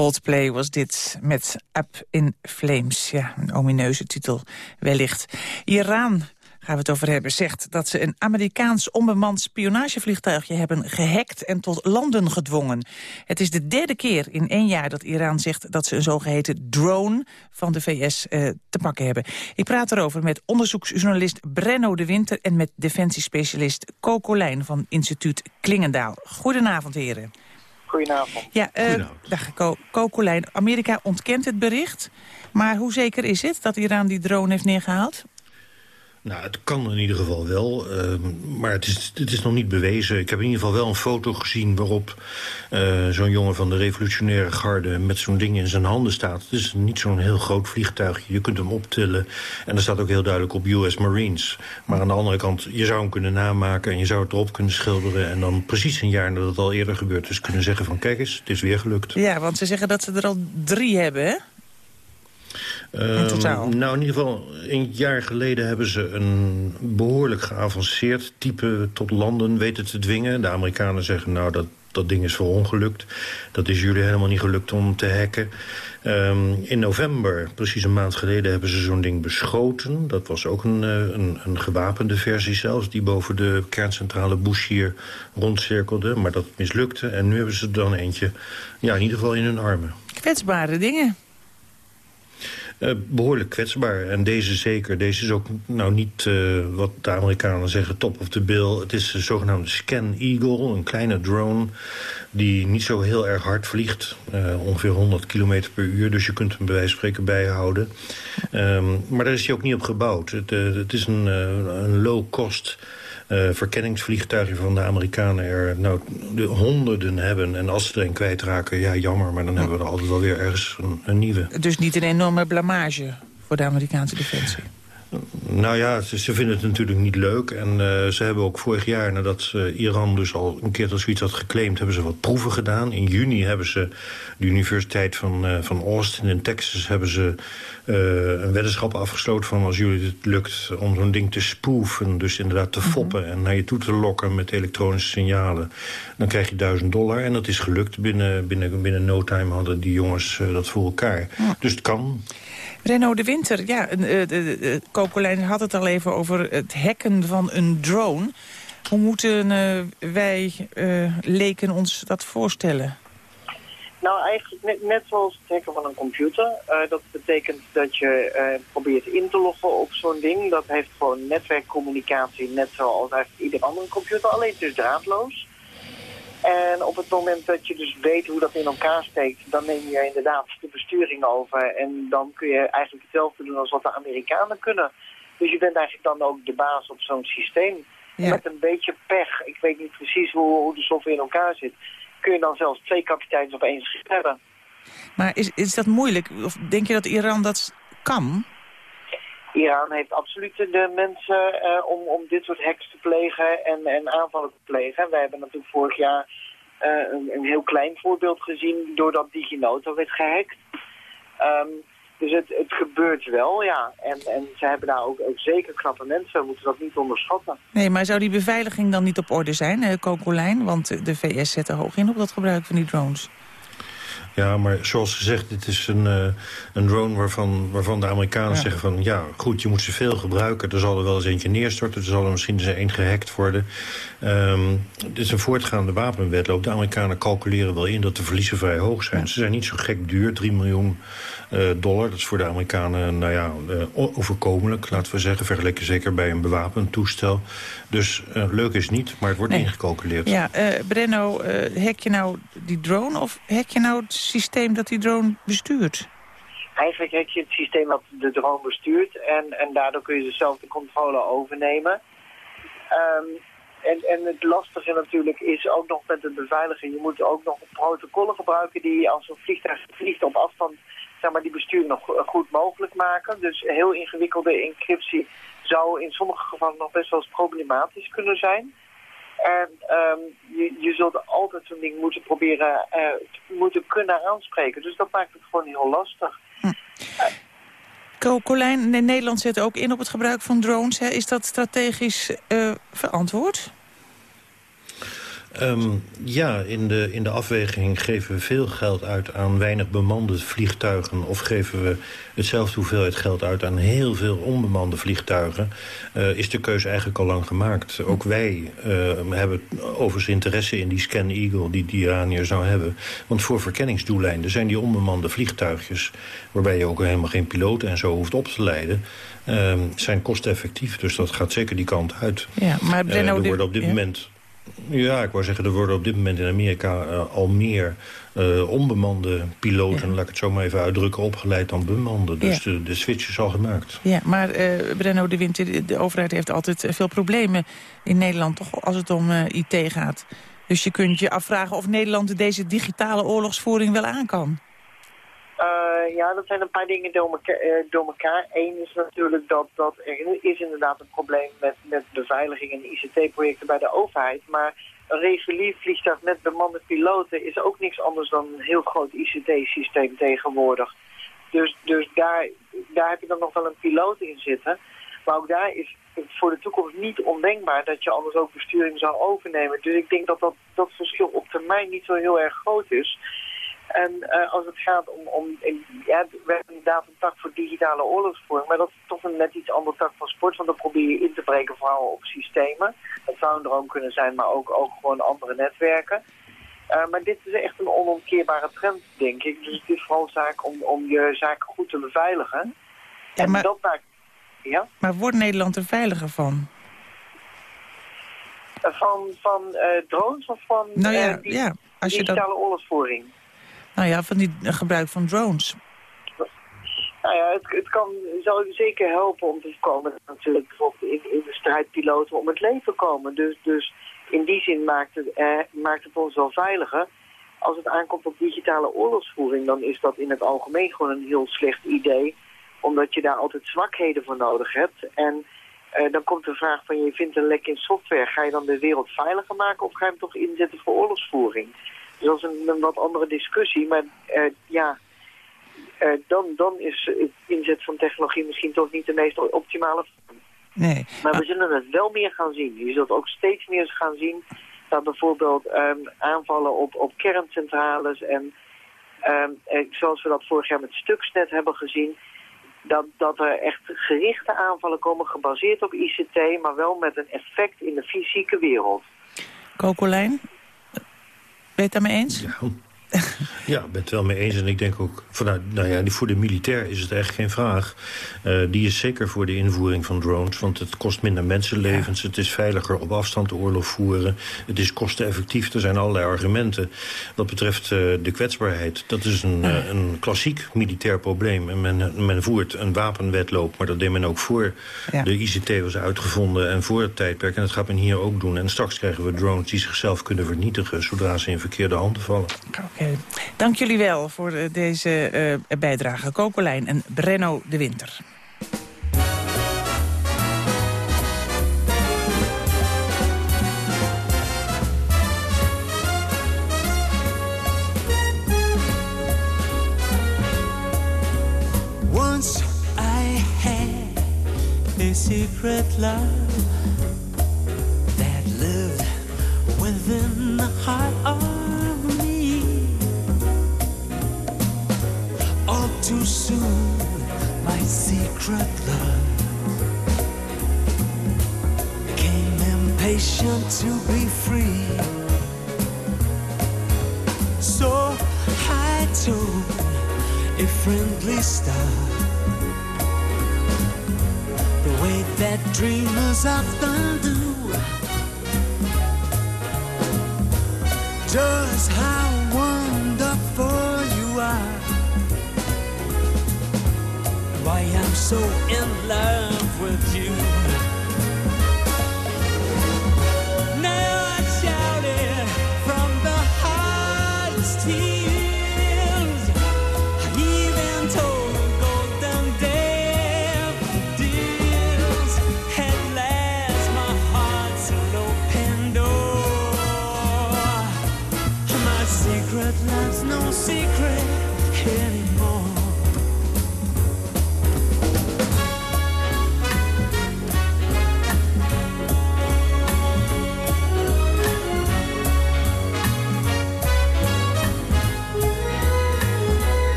Coldplay was dit met Up in Flames. Ja, een omineuze titel wellicht. Iran gaan we het over hebben, zegt dat ze een Amerikaans onbemand spionagevliegtuigje hebben gehackt en tot landen gedwongen. Het is de derde keer in één jaar dat Iran zegt dat ze een zogeheten drone van de VS eh, te pakken hebben. Ik praat erover met onderzoeksjournalist Brenno de Winter en met defensiespecialist Coco Lijn van instituut Klingendaal. Goedenavond heren. Goedenavond. Ja, eh dag Co Coco Lijn. Amerika ontkent het bericht, maar hoe zeker is het dat Iran die drone heeft neergehaald? Nou, het kan in ieder geval wel, uh, maar het is, het is nog niet bewezen. Ik heb in ieder geval wel een foto gezien waarop uh, zo'n jongen van de revolutionaire garde met zo'n ding in zijn handen staat. Het is niet zo'n heel groot vliegtuigje, je kunt hem optillen. En er staat ook heel duidelijk op US Marines. Maar aan de andere kant, je zou hem kunnen namaken en je zou het erop kunnen schilderen. En dan precies een jaar nadat het al eerder gebeurd is kunnen zeggen van kijk eens, het is weer gelukt. Ja, want ze zeggen dat ze er al drie hebben, hè? Um, totaal? Nou, in ieder geval, een jaar geleden hebben ze een behoorlijk geavanceerd type tot landen weten te dwingen. De Amerikanen zeggen, nou, dat, dat ding is verongelukt. Dat is jullie helemaal niet gelukt om te hacken. Um, in november, precies een maand geleden, hebben ze zo'n ding beschoten. Dat was ook een, een, een gewapende versie zelfs, die boven de kerncentrale Bush hier rondcirkelde. Maar dat mislukte. En nu hebben ze er dan eentje, ja, in ieder geval in hun armen. Kwetsbare dingen. Uh, behoorlijk kwetsbaar. En deze zeker. Deze is ook nou niet uh, wat de Amerikanen zeggen top of the bill. Het is de zogenaamde Scan Eagle, een kleine drone die niet zo heel erg hard vliegt. Uh, ongeveer 100 km per uur, dus je kunt hem bij wijze van spreken bijhouden. Um, maar daar is hij ook niet op gebouwd. Het, het is een, een low-cost... Uh, verkenningsvliegtuigen van de Amerikanen er nou, de honderden hebben. En als ze er een kwijtraken, ja jammer, maar dan hebben we er altijd wel weer ergens een nieuwe. Dus niet een enorme blamage voor de Amerikaanse defensie? Nou ja, ze, ze, vinden het natuurlijk niet leuk. En uh, ze hebben ook vorig jaar, nadat uh, Iran dus al een keer tot zoiets had geclaimd... hebben ze wat proeven gedaan. In juni hebben ze de Universiteit van, uh, van Austin in Texas... hebben ze een weddenschap afgesloten van als jullie het lukt... om zo'n ding te spoofen, dus inderdaad te foppen... Mm -hmm. en naar je toe te lokken met elektronische signalen... dan krijg je duizend dollar. En dat is gelukt. Binnen, binnen, binnen no time hadden die jongens dat voor elkaar. Ja. Dus het kan. Renaud de Winter, ja, Kokolijn had het al even over het hacken van een drone. Hoe moeten uh, wij uh, leken ons dat voorstellen? Nou, eigenlijk net, net zoals het hacken van een computer. Dat betekent dat je probeert in te loggen op zo'n ding. Dat heeft gewoon netwerkcommunicatie, net zoals ieder andere computer. Alleen is draadloos. En op het moment dat je dus weet hoe dat in elkaar steekt, dan neem je inderdaad de besturing over. En dan kun je eigenlijk hetzelfde doen als wat de Amerikanen kunnen. Dus je bent eigenlijk dan ook de baas op zo'n systeem. Ja. Met een beetje pech, ik weet niet precies hoe, hoe de software in elkaar zit, kun je dan zelfs twee kapiteins op één schip hebben. Maar is, is dat moeilijk? Of denk je dat Iran dat kan? Iran heeft absoluut de mensen uh, om, om dit soort hacks te plegen en, en aanvallen te plegen. Wij hebben natuurlijk vorig jaar uh, een, een, heel klein voorbeeld gezien doordat DigiNotar werd gehackt. Um, dus het, het gebeurt wel, ja. En, en ze hebben daar ook, ook zeker knappe mensen, we moeten dat niet onderschatten. Nee, maar zou die beveiliging dan niet op orde zijn, eh, Kokolijn? Want de VS zet er hoog in op dat gebruik van die drones. Ja, maar zoals gezegd, dit is een, uh, een drone waarvan, waarvan de Amerikanen ja. zeggen van... ja, goed, je moet ze veel gebruiken. Er zal er wel eens eentje neerstorten. Er zal er misschien eens één gehackt worden. Um, dit is een voortgaande wapenwetloop. De Amerikanen calculeren wel in dat de verliezen vrij hoog zijn. Ja. Ze zijn niet zo gek duur, 3 miljoen dollar. Dat is voor de Amerikanen, nou ja, uh, overkomelijk, laten we zeggen. Vergeleken zeker bij een bewapend toestel. Dus uh, leuk is niet, maar het wordt nee. ingecalculeerd. Ja, Brenno, hack je nou die drone of hack je nou het systeem dat die drone bestuurt? Eigenlijk hack je het systeem dat de drone bestuurt. En, en daardoor kun je dus zelf de controle overnemen. Um, en, en het lastige natuurlijk is ook nog met het beveiligen. Je moet ook nog protocollen gebruiken die als een vliegtuig vliegt op afstand zeg maar, die bestuur nog goed mogelijk maken. Dus heel ingewikkelde encryptie zou in sommige gevallen nog best wel eens problematisch kunnen zijn. En um, je, je zult altijd zo'n ding moeten proberen, uh, moeten kunnen aanspreken. Dus dat maakt het gewoon heel lastig. Hm. Nederland zet ook in op het gebruik van drones. Hè. Is dat strategisch uh, verantwoord? Ehm, ja, in de, in de afweging geven we veel geld uit aan weinig bemande vliegtuigen... of geven we hetzelfde hoeveelheid geld uit aan heel veel onbemande vliegtuigen... eh, is de keuze eigenlijk al lang gemaakt. Ook wij eh, hebben overigens interesse in die Scan Eagle die Iraniërs nou hebben. Want voor verkenningsdoeleinden zijn die onbemande vliegtuigjes... waarbij je ook helemaal geen piloten en zo hoeft op te leiden... ehm, zijn kosteffectief, dus dat gaat zeker die kant uit. Ja, maar Eh, er de- worden op dit ja. moment... Ja, ik wou zeggen, er worden op dit moment in Amerika eh, al meer eh, onbemande piloten, laat ik het zo maar even uitdrukken, opgeleid dan bemande. Dus Ja. de, de switch is al gemaakt. Ja, maar eh Brenno de Winter, de, overheid heeft altijd veel problemen in Nederland, toch, als het om IT gaat. Dus je kunt je afvragen of Nederland deze digitale oorlogsvoering wel aan kan. Eh, ja, dat zijn een paar dingen door elkaar. eh, door elkaar. Eén is natuurlijk dat, dat er is inderdaad een probleem met, met beveiliging en ICT-projecten bij de overheid. Maar een regulier vliegtuig met bemande piloten is ook niks anders dan een heel groot ICT-systeem tegenwoordig. Dus, dus daar, daar heb je dan nog wel een piloot in zitten. Maar ook daar is voor de toekomst niet ondenkbaar dat je anders ook besturing zou overnemen. Dus ik denk dat dat, dat verschil op termijn niet zo heel erg groot is. En eh, als het gaat om, om in- ja, we hebben inderdaad een tak voor digitale oorlogsvoering, maar dat is toch een net iets ander tak van sport, want dan probeer je in te breken vooral op systemen. Dat zou een droom kunnen zijn, maar ook, ook gewoon andere netwerken. Eh, maar dit is echt een onomkeerbare trend, denk ik. Dus het is vooral zaak om, om je zaken goed te beveiligen. Ja, en maar- dat maakt... Ja? Maar wordt Nederland er veiliger van? Eh, Van, van drones of van Nou ja, ja, als je dat- digitale oorlogsvoering? Nou ja, van die eh, gebruik van drones. Nou ja, het, het kan, zou zeker helpen om te voorkomen dat natuurlijk bijvoorbeeld in, in de strijdpiloten om het leven komen. Dus, dus in die zin maakt het, eh, maakt het ons wel veiliger. Als het aankomt op digitale oorlogsvoering, dan is dat in het algemeen gewoon een heel slecht idee. Omdat je daar altijd zwakheden voor nodig hebt. En eh, dan komt de vraag van je vindt een lek in software. Ga je dan de wereld veiliger maken of ga je hem toch inzetten voor oorlogsvoering? Dus dat is een, een wat andere discussie. Maar eh, ja, eh, dan, dan is het inzet van technologie misschien toch niet de meest optimale vorm. Nee. Maar we zullen het wel meer gaan zien. Je zult ook steeds meer gaan zien dat bijvoorbeeld ehm, aanvallen op, op kerncentrales en ehm, eh, zoals we dat vorig jaar met Stuxnet hebben gezien, dat, dat er echt gerichte aanvallen komen gebaseerd op ICT, maar wel met een effect in de fysieke wereld. Kokolijn? Ben je het daarmee eens? Ja, ik ben het wel mee eens. En ik denk ook, vanuit, nou ja, voor de militair is het echt geen vraag. Eh, die is zeker voor de invoering van drones. Want het kost minder mensenlevens. Het is veiliger op afstand de oorlog voeren. Het is kosteneffectief. Er zijn allerlei argumenten. Wat betreft eh, de kwetsbaarheid. Dat is een, eh, een klassiek militair probleem. En men, men voert een wapenwetloop. Maar dat deed men ook voor Ja. de ICT was uitgevonden. En voor het tijdperk. En dat gaat men hier ook doen. En straks krijgen we drones die zichzelf kunnen vernietigen. Zodra ze in verkeerde handen vallen. Oké. Dank jullie wel voor eh, deze eh, bijdrage. Kokolijn en Brenno de Winter. Once I had a secret love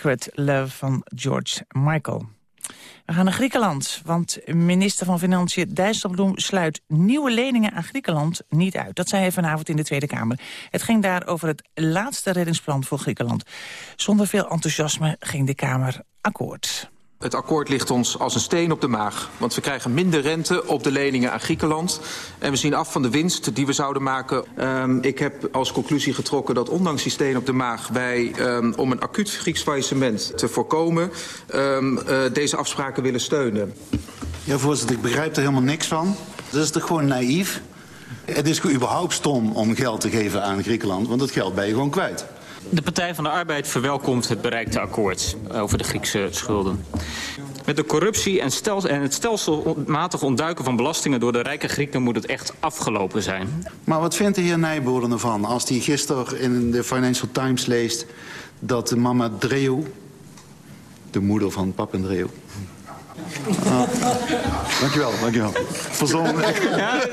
Secret Love van George Michael. We gaan naar Griekenland, want minister van Financiën Dijsselbloem sluit nieuwe leningen aan Griekenland niet uit. Dat zei hij vanavond in de Tweede Kamer. Het ging daar over het laatste reddingsplan voor Griekenland. Zonder veel enthousiasme ging de Kamer akkoord. Het akkoord ligt ons als een steen op de maag. Want we krijgen minder rente op de leningen aan Griekenland. En we zien af van de winst die we zouden maken. Um, ik heb als conclusie getrokken dat ondanks die steen op de maag... wij um, om een acuut Grieks faillissement te voorkomen... Um, uh, deze afspraken willen steunen. Ja, voorzitter, ik begrijp er helemaal niks van. Dat is toch gewoon naïef? Het is überhaupt stom om geld te geven aan Griekenland... want dat geld ben je gewoon kwijt. De Partij van de Arbeid verwelkomt het bereikte akkoord over de Griekse schulden. Met de corruptie en, en het stelselmatig ontduiken van belastingen door de rijke Grieken moet het echt afgelopen zijn. Maar wat vindt de heer Nijboeren ervan als hij gisteren in de Financial Times leest dat mama Dreu, de moeder van Papandreou, Ah, dankjewel, dankjewel. Verzonnen. Ja,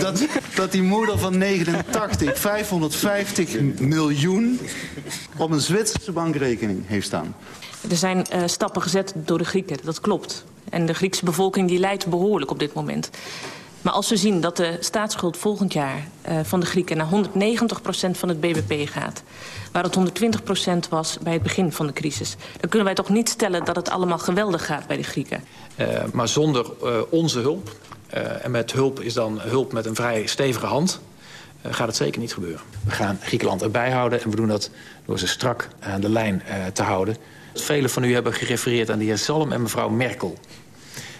dat, dat die moeder van 89 550 miljoen op een Zwitserse bankrekening heeft staan. Er zijn uh, stappen gezet door de Grieken, dat klopt. En de Griekse bevolking die lijdt behoorlijk op dit moment. Maar als we zien dat de staatsschuld volgend jaar uh, van de Grieken naar 190% van het bbp gaat... waar het 120% was bij het begin van de crisis... dan kunnen wij toch niet stellen dat het allemaal geweldig gaat bij de Grieken. Uh, maar zonder uh, onze hulp, en met hulp is dan hulp met een vrij stevige hand... gaat het zeker niet gebeuren. We gaan Griekenland erbij houden en we doen dat door ze strak aan de lijn te houden. Velen van u hebben gerefereerd aan de heer Salm en mevrouw Merkel...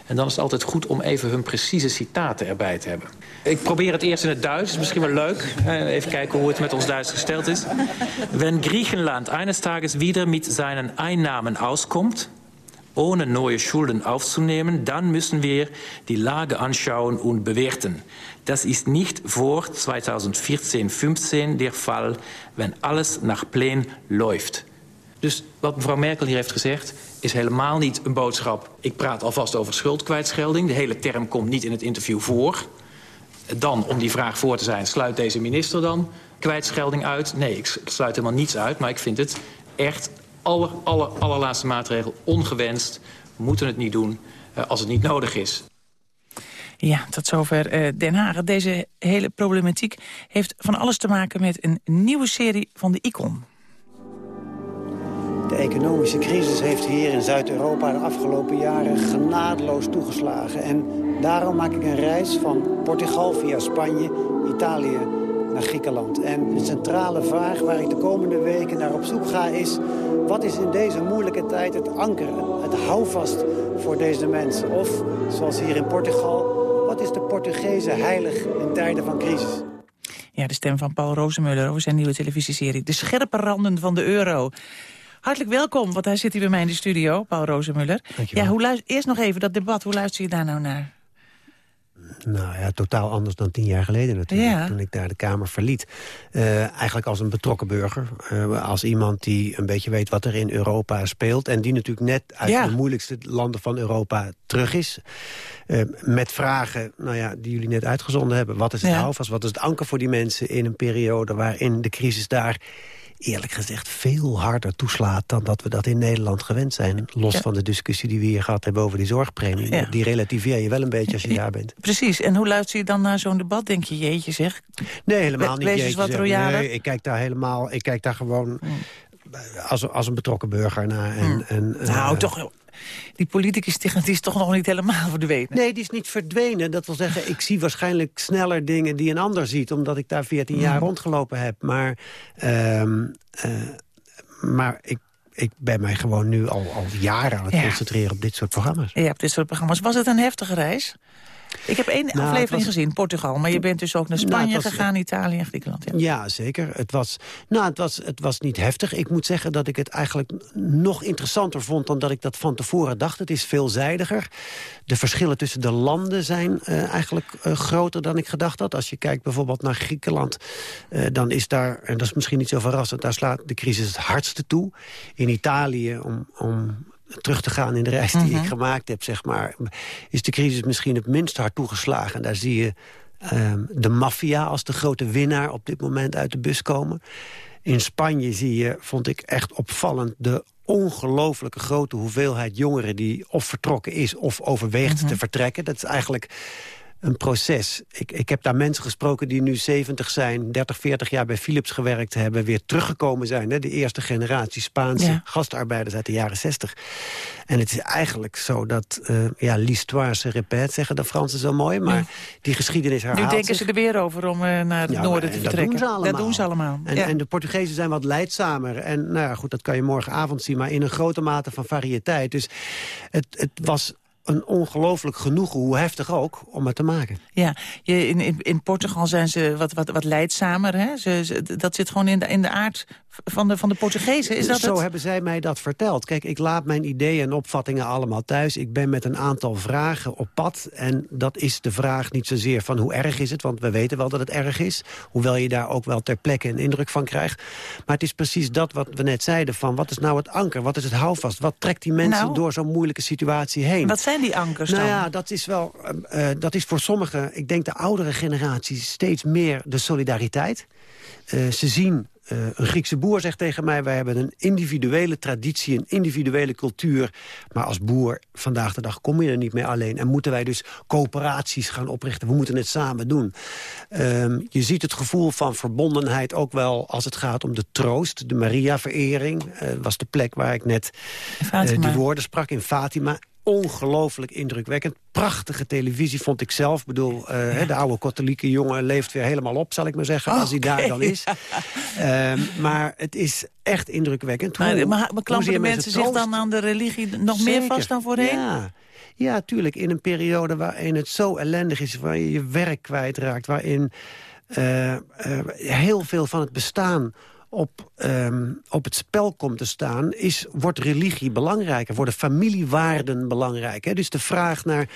En dan is het altijd goed om even hun precieze citaten erbij te hebben. Ik probeer het eerst in het Duits, is misschien wel leuk. Even kijken hoe het met ons Duits gesteld is. Wenn Griechenland eines Tages wieder mit seinen Einnahmen auskommt, ohne neue Schulden aufzunehmen, dann müssen wir die Lage anschauen und bewerten. Das ist nicht vor 2014-15 der Fall, wenn alles nach Plan läuft. Dus wat mevrouw Merkel hier heeft gezegd is helemaal niet een boodschap... ik praat alvast over schuldkwijtschelding. De hele term komt niet in het interview voor. Dan, om die vraag voor te zijn, sluit deze minister dan kwijtschelding uit? Nee, ik sluit helemaal niets uit, maar ik vind het echt aller, aller, allerlaatste maatregel ongewenst. We moeten het niet doen uh, als het niet nodig is. Ja, tot zover uh, Den Haag. Deze hele problematiek heeft van alles te maken met een nieuwe serie van de ICON. De economische crisis heeft hier in Zuid-Europa de afgelopen jaren genadeloos toegeslagen. En daarom maak ik een reis van Portugal via Spanje, Italië naar Griekenland. En de centrale vraag waar ik de komende weken naar op zoek ga is... wat is in deze moeilijke tijd het anker, het houvast voor deze mensen? Of, zoals hier in Portugal, wat is de Portugese heilig in tijden van crisis? Ja, de stem van Paul Rozemuller over zijn nieuwe televisieserie... De scherpe randen van de euro. Hartelijk welkom, want hij zit hier bij mij in de studio, Paul Rozemuller. Ja, hoe luister, eerst nog even dat debat, hoe luister je daar nou naar? Nou ja, totaal anders dan tien jaar geleden natuurlijk, Ja. toen ik daar de Kamer verliet. Eh, eigenlijk als een betrokken burger, eh, als iemand die een beetje weet wat er in Europa speelt... en die natuurlijk net uit Ja. de moeilijkste landen van Europa terug is. Eh, met vragen nou ja, die jullie net uitgezonden hebben. Wat is het Ja. houvast, wat is het anker voor die mensen in een periode... waarin de crisis daar eerlijk gezegd veel harder toeslaat... dan dat we dat in Nederland gewend zijn. Los Ja. van de discussie die we hier gehad hebben over die zorgpremie. Ja. Die relativeer je wel een beetje als je daar bent. Precies, en hoe luister je dan naar zo'n debat? Denk je, jeetje zeg. Nee, helemaal niet. eens wat royaler. Nee, ik kijk daar helemaal, ik kijk daar gewoon als, als een betrokken burger naar. En, en, eh, nou, toch, die politicus <laughs> die is toch nog niet helemaal verdwenen. Nee, die is niet verdwenen. Dat wil zeggen, ik zie waarschijnlijk sneller dingen die een ander ziet... omdat ik daar 14 jaar Mm. rondgelopen heb. Maar, ehm, eh, maar ik, ik ben mij gewoon nu al, al jaren aan het Ja. concentreren op dit soort programma's. Ja, op dit soort programma's. Was het een heftige reis? Ik heb één Nou, aflevering was- gezien, Portugal. Maar je bent dus ook naar Nou, Spanje was- gegaan, Italië en Griekenland. Ja. Ja, zeker. Het was, nou, het, was, het was niet heftig. Ik moet zeggen dat ik het eigenlijk nog interessanter vond... dan dat ik dat van tevoren dacht. Het is veelzijdiger. De verschillen tussen de landen zijn eh, eigenlijk eh, groter dan ik gedacht had. Als je kijkt bijvoorbeeld naar Griekenland... eh, dan is daar, en dat is misschien niet zo verrassend... daar slaat de crisis het hardste toe. In Italië, om... om terug te gaan in de reis die Mhm. ik gemaakt heb, zeg maar... is de crisis misschien het minst hard toegeslagen. En daar zie je ehm, de maffia als de grote winnaar op dit moment uit de bus komen. In Spanje zie je, vond ik echt opvallend... de ongelooflijke grote hoeveelheid jongeren... die of vertrokken is of overweegt te vertrekken. Dat is eigenlijk een proces. Ik, ik heb daar mensen gesproken die nu 70 zijn... 30, 40 jaar bij Philips gewerkt hebben... weer teruggekomen zijn. Hè? De eerste generatie Spaanse Ja. gastarbeiders uit de jaren 60. En het is eigenlijk zo dat... eh, ja, l'histoire se répète, zeggen de Fransen zo mooi. Maar Ja. die geschiedenis herhaalt Nu denken zich. ze er weer over om eh, naar het Ja, noorden te en vertrekken. Dat doen ze allemaal. Dat doen ze allemaal. En, ja. en de Portugezen zijn wat leidzamer. En nou ja, goed, dat kan je morgenavond zien. Maar in een grote mate van variëteit. Dus het, het was een ongelooflijk genoegen, hoe heftig ook, om het te maken. Ja, je, in, in, Portugal zijn ze wat, wat, wat leidzamer. Hè? Ze- dat zit gewoon in de, in de aard van de, van de Portugezen. Is dat Zo het? hebben zij mij dat verteld. Kijk, ik laat mijn ideeën en opvattingen allemaal thuis. Ik ben met een aantal vragen op pad. En dat is de vraag niet zozeer van hoe erg is het... want we weten wel dat het erg is. Hoewel je daar ook wel ter plekke een indruk van krijgt. Maar het is precies dat wat we net zeiden. Van wat is nou het anker? Wat is het houvast? Wat trekt die mensen Nou. door zo'n moeilijke situatie heen? Wat zijn die ankers Nou dan? ja, dat is wel. eh, eh, dat is voor sommigen, ik denk de oudere generatie, steeds meer de solidariteit. Eh, ze zien. Eh, een Griekse boer zegt tegen mij... wij hebben een individuele traditie, een individuele cultuur. Maar als boer vandaag de dag kom je er niet meer alleen. En moeten wij dus coöperaties gaan oprichten. We moeten het samen doen. Ehm, je ziet het gevoel van verbondenheid ook wel als het gaat om de troost. De Maria-verering eh, was de plek waar ik net eh, die woorden sprak in Fatima. Ongelooflijk indrukwekkend. Prachtige televisie vond ik zelf. Ik bedoel, eh, de oude katholieke jongen leeft weer helemaal op, zal ik maar zeggen. Als hij daar dan is. <laughs> Ehm, maar het is echt indrukwekkend. Maar, hoe- maar, maar klampen de mensen zich dan aan de religie nog meer vast dan voorheen? Ja. Ja, tuurlijk. In een periode waarin het zo ellendig is... waar je je werk kwijtraakt... waarin eh, eh, heel veel van het bestaan op, ehm, op het spel komt te staan... Is, wordt religie belangrijker, worden familiewaarden belangrijker. Dus de vraag naar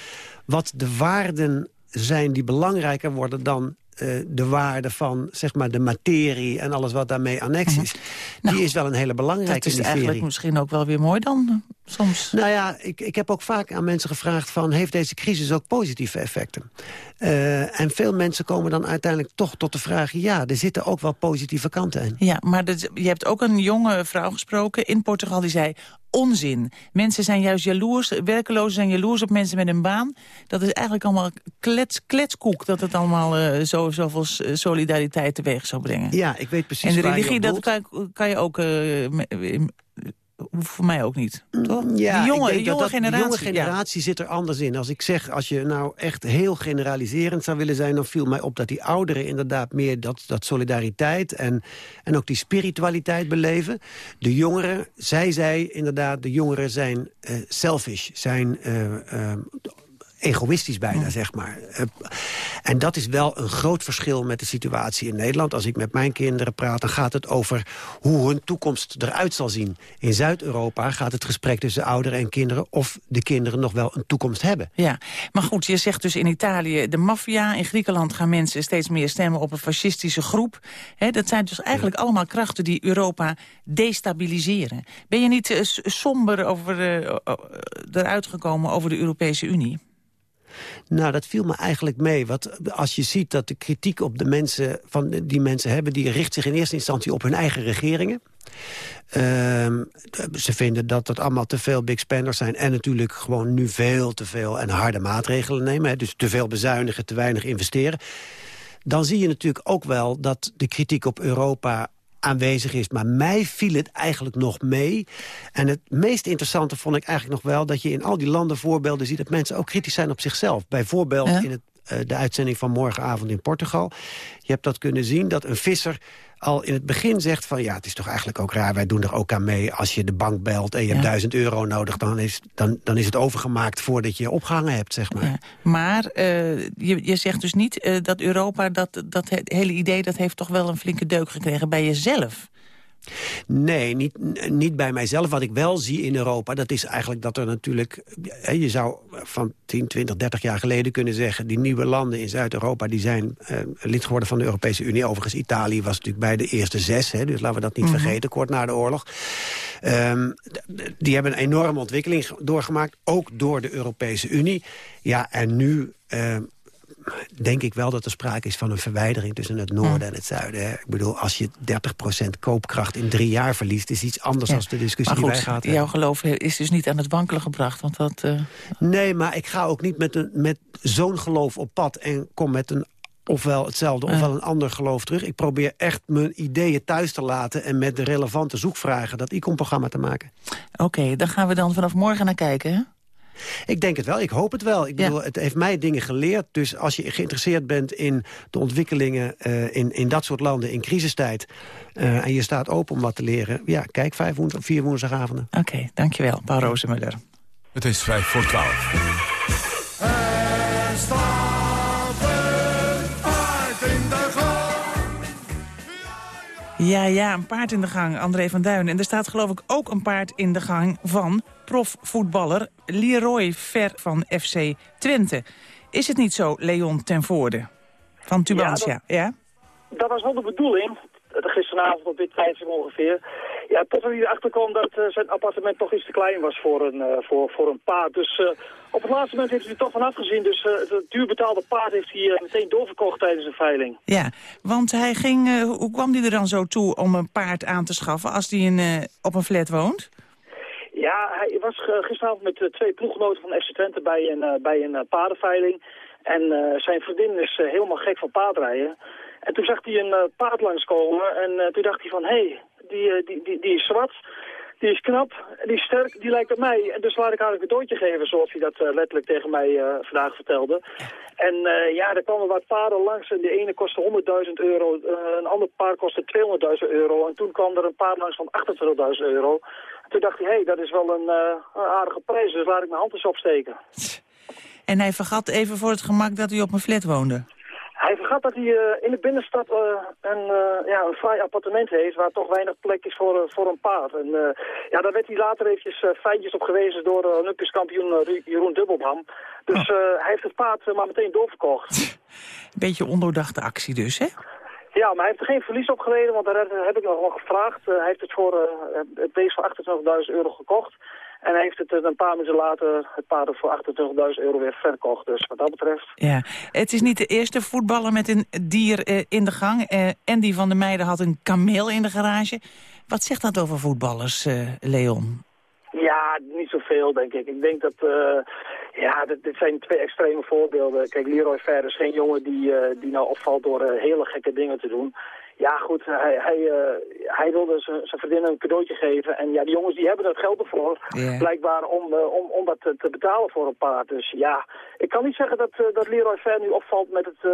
wat de waarden zijn die belangrijker worden... dan eh, de waarde van zeg maar, de materie en alles wat daarmee annex is... die is wel een hele belangrijke Mhm. Nou, Dat is eigenlijk misschien ook wel weer mooi dan, eh, soms. Nou ja, ik, ik heb ook vaak aan mensen gevraagd van... heeft deze crisis ook positieve effecten? Eh, en veel mensen komen dan uiteindelijk toch tot de vraag... ja, er zitten ook wel positieve kanten in. Ja, maar dat- je hebt ook een jonge vrouw gesproken in Portugal die zei... onzin. Mensen zijn juist jaloers, werkelozen zijn jaloers op mensen met een baan. Dat is eigenlijk allemaal klets, kletskoek... dat het allemaal eh, zo, zoveel solidariteit teweeg zou brengen. Ja, ik weet precies En de religie, dat kan, kan je ook... eh, voor mij ook niet, toch? Ja, die jonge, ik denk jonge dat generatie. Jonge ja. generatie zit er anders in. Als ik zeg, als je nou echt heel generaliserend zou willen zijn... dan viel mij op dat die ouderen inderdaad meer dat, dat solidariteit... En, en ook die spiritualiteit beleven. De jongeren, zij zei inderdaad, de jongeren zijn eh, selfish. Zijn eh, eh, egoïstisch bijna, zeg maar. Eh, en dat is wel een groot verschil met de situatie in Nederland. Als ik met mijn kinderen praat, dan gaat het over hoe hun toekomst eruit zal zien. In Zuid-Europa gaat het gesprek tussen ouderen en kinderen... of de kinderen nog wel een toekomst hebben. Ja, maar goed, je zegt dus in Italië de maffia. In Griekenland gaan mensen steeds meer stemmen op een fascistische groep. Dat zijn dus eigenlijk allemaal krachten die Europa destabiliseren. Ben je niet eh, somber over, o- eruit gekomen over de Europese Unie? Nou, dat viel me eigenlijk mee. Want als je ziet dat de kritiek op de mensen, van die mensen hebben... die richt zich in eerste instantie op hun eigen regeringen. Ehm, ze vinden dat dat allemaal te veel big spenders zijn... en natuurlijk gewoon nu veel te veel en harde maatregelen nemen. Hè, dus te veel bezuinigen, te weinig investeren. Dan zie je natuurlijk ook wel dat de kritiek op Europa aanwezig is. Maar mij viel het eigenlijk nog mee. En het meest interessante vond ik eigenlijk nog wel... dat je in al die landen voorbeelden ziet... dat mensen ook kritisch zijn op zichzelf. Bijvoorbeeld Ja. in het de uitzending van morgenavond in Portugal. Je hebt dat kunnen zien dat een visser al in het begin zegt van... ja, het is toch eigenlijk ook raar, wij doen er ook aan mee... als je de bank belt en je hebt. 1000 euro nodig... Dan is, dan, dan is het overgemaakt voordat je opgehangen hebt, zeg maar. Ja. Maar eh, je, je zegt dus niet eh, dat Europa, dat, dat he- hele idee... dat heeft toch wel een flinke deuk gekregen bij jezelf. Nee, niet, niet bij mijzelf. Wat ik wel zie in Europa, dat is eigenlijk dat er natuurlijk... je zou van 10, 20, 30 jaar geleden kunnen zeggen... die nieuwe landen in Zuid-Europa die zijn eh, lid geworden van de Europese Unie. Overigens, Italië was natuurlijk bij de eerste zes. Hè, dus laten we dat niet Mhm. vergeten, kort na de oorlog. Ehm, die hebben een enorme ontwikkeling ge- doorgemaakt. Ook door de Europese Unie. Ja, en nu... ehm, denk ik wel dat er sprake is van een verwijdering tussen het noorden en het zuiden. Hè. Ik bedoel, als je 30% koopkracht in drie jaar verliest... is iets anders Ja. dan de discussie maar die wij gehad jouw geloof is dus niet aan het wankelen gebracht. Want dat, eh, Nee, maar ik ga ook niet met, een, met zo'n geloof op pad... en kom met een ofwel hetzelfde ofwel een ander geloof terug. Ik probeer echt mijn ideeën thuis te laten... en met de relevante zoekvragen dat ICOM-programma te maken. Oké, dan gaan we dan vanaf morgen naar kijken, hè? Ik denk het wel, ik hoop het wel. Ik bedoel, het heeft mij dingen geleerd. Dus als je geïnteresseerd bent in de ontwikkelingen eh, in, in dat soort landen in crisistijd... eh, en je staat open om wat te leren, ja, kijk, vijf woensdag, vier woensdagavonden. Oké, dankjewel, Paul Rozemuller. Het is vijf voor twaalf. Ja, ja, een paard in de gang, André van Duin. En er staat geloof ik ook een paard in de gang van profvoetballer Leroy Ver van FC Twente. Is het niet zo, Leon ten Voorde? Van Tubantia, ja? Dat was wel de bedoeling. Eh, Gisteravond op dit tijdstip ongeveer. Ja, tot hij erachter kwam dat eh, zijn appartement toch iets te klein was voor een, eh, voor, voor een paard. Dus op het laatste moment heeft hij er toch van afgezien. Dus het duurbetaalde paard heeft hij meteen doorverkocht tijdens een veiling. Ja, want hij ging, hoe kwam hij er dan zo toe om een paard aan te schaffen als hij in, op een flat woont? Ja, hij was gisteravond met twee ploeggenoten van FC Twente bij een, bij een paardenveiling. En zijn vriendin is helemaal gek van paardrijden. En toen zag hij een eh, paard langskomen en eh, toen dacht hij van... hé, hey, die, eh, die, die, die is zwart, die is knap, die is sterk, die lijkt op mij. En dus laat ik haar een cadeautje geven, zoals hij dat letterlijk tegen mij vandaag vertelde. En ja, er kwamen wat paarden langs en de ene kostte 100.000 euro, een ander paard kostte 200.000 euro. En toen kwam er een paard langs van 28.000 euro. En toen dacht hij, hé, hey, dat is wel een, een aardige prijs, dus laat ik mijn hand eens opsteken. En hij vergat even voor het gemak dat hij op een flat woonde. Hij vergat dat hij eh, in de binnenstad eh, een, eh, ja, een fraai appartement heeft waar toch weinig plek is voor, voor een paard. En ja, daar werd hij later eventjes uh, feitjes op gewezen door uh, Olympisch kampioen uh, Jeroen Dubbelbam. Dus uh, hij heeft het paard maar meteen doorverkocht. <laughs> Beetje ondoordachte actie dus, hè? Ja, maar hij heeft er geen verlies op geleden, want daar heb ik nog wel gevraagd. Uh, hij heeft het voor uh, het beest voor 28.000 euro gekocht. En hij heeft het een paar minuten later het paard voor 28.000 euro weer verkocht. Dus wat dat betreft... Ja, het is niet de eerste voetballer met een dier uh, in de gang. Uh, Andy van der Meijden had een kameel in de garage. Wat zegt dat over voetballers, uh, Leon? Ja, niet zoveel, denk ik. Ik denk dat... Ja, dit, dit, zijn twee extreme voorbeelden. Kijk, Leroy Ver is geen jongen die, die nou opvalt door hele gekke dingen te doen. Ja, goed, hij, hij, hij wilde zijn vriendin een cadeautje geven. En ja, die jongens die hebben dat geld ervoor, yeah. blijkbaar, om, om, om dat te, te, betalen voor een paard. Dus ja, ik kan niet zeggen dat, dat Leroy Ver nu opvalt met het,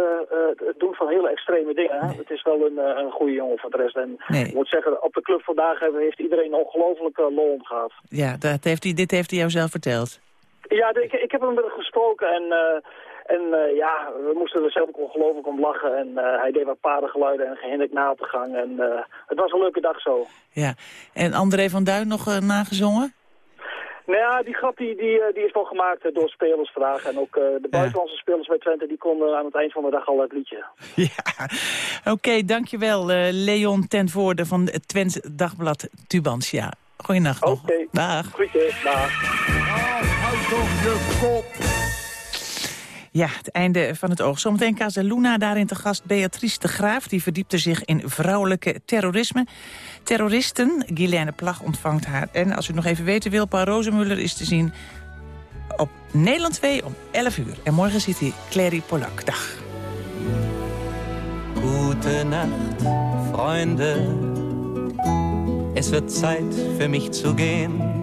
het doen van hele extreme dingen. Nee. Het is wel een, een goede jongen voor de rest. En nee. ik moet zeggen, op de club vandaag heeft iedereen ongelooflijke lol om gehad. Ja, dat heeft hij, dit heeft hij jou zelf verteld. Ja, ik, ik heb hem met hem gesproken en, uh, en uh, ja, we moesten er zelf ook ongelooflijk om lachen. En uh, hij deed wat paardengeluiden en gehinderd na op de gang. En het was een leuke dag zo. Ja, en André van Duin nog nagezongen? Nou ja, die grap die, die, die is wel gemaakt door spelers vandaag. En ook de buitenlandse ja. spelers bij Twente, die konden aan het eind van de dag al het liedje. <laughs> Ja, oké, okay, dankjewel Leon ten Voorde van het Twente Dagblad Tubantia. Goeienacht nog. Oké, dag. Groetjes, dag. Houd toch je kop. Ja, het einde van het oog. Zometeen Casaluna, daarin te gast Beatrice de Graaf. Die verdiepte zich in vrouwelijke terrorisme. Terroristen, Guilaine Plag ontvangt haar. En als u nog even weten wil, Paul Rozemuller is te zien op Nederland 2 om 11 uur. En morgen zit hier Clary Polak. Dag. Gute Nacht, Freunde. Es wird Zeit für mich zu gehen.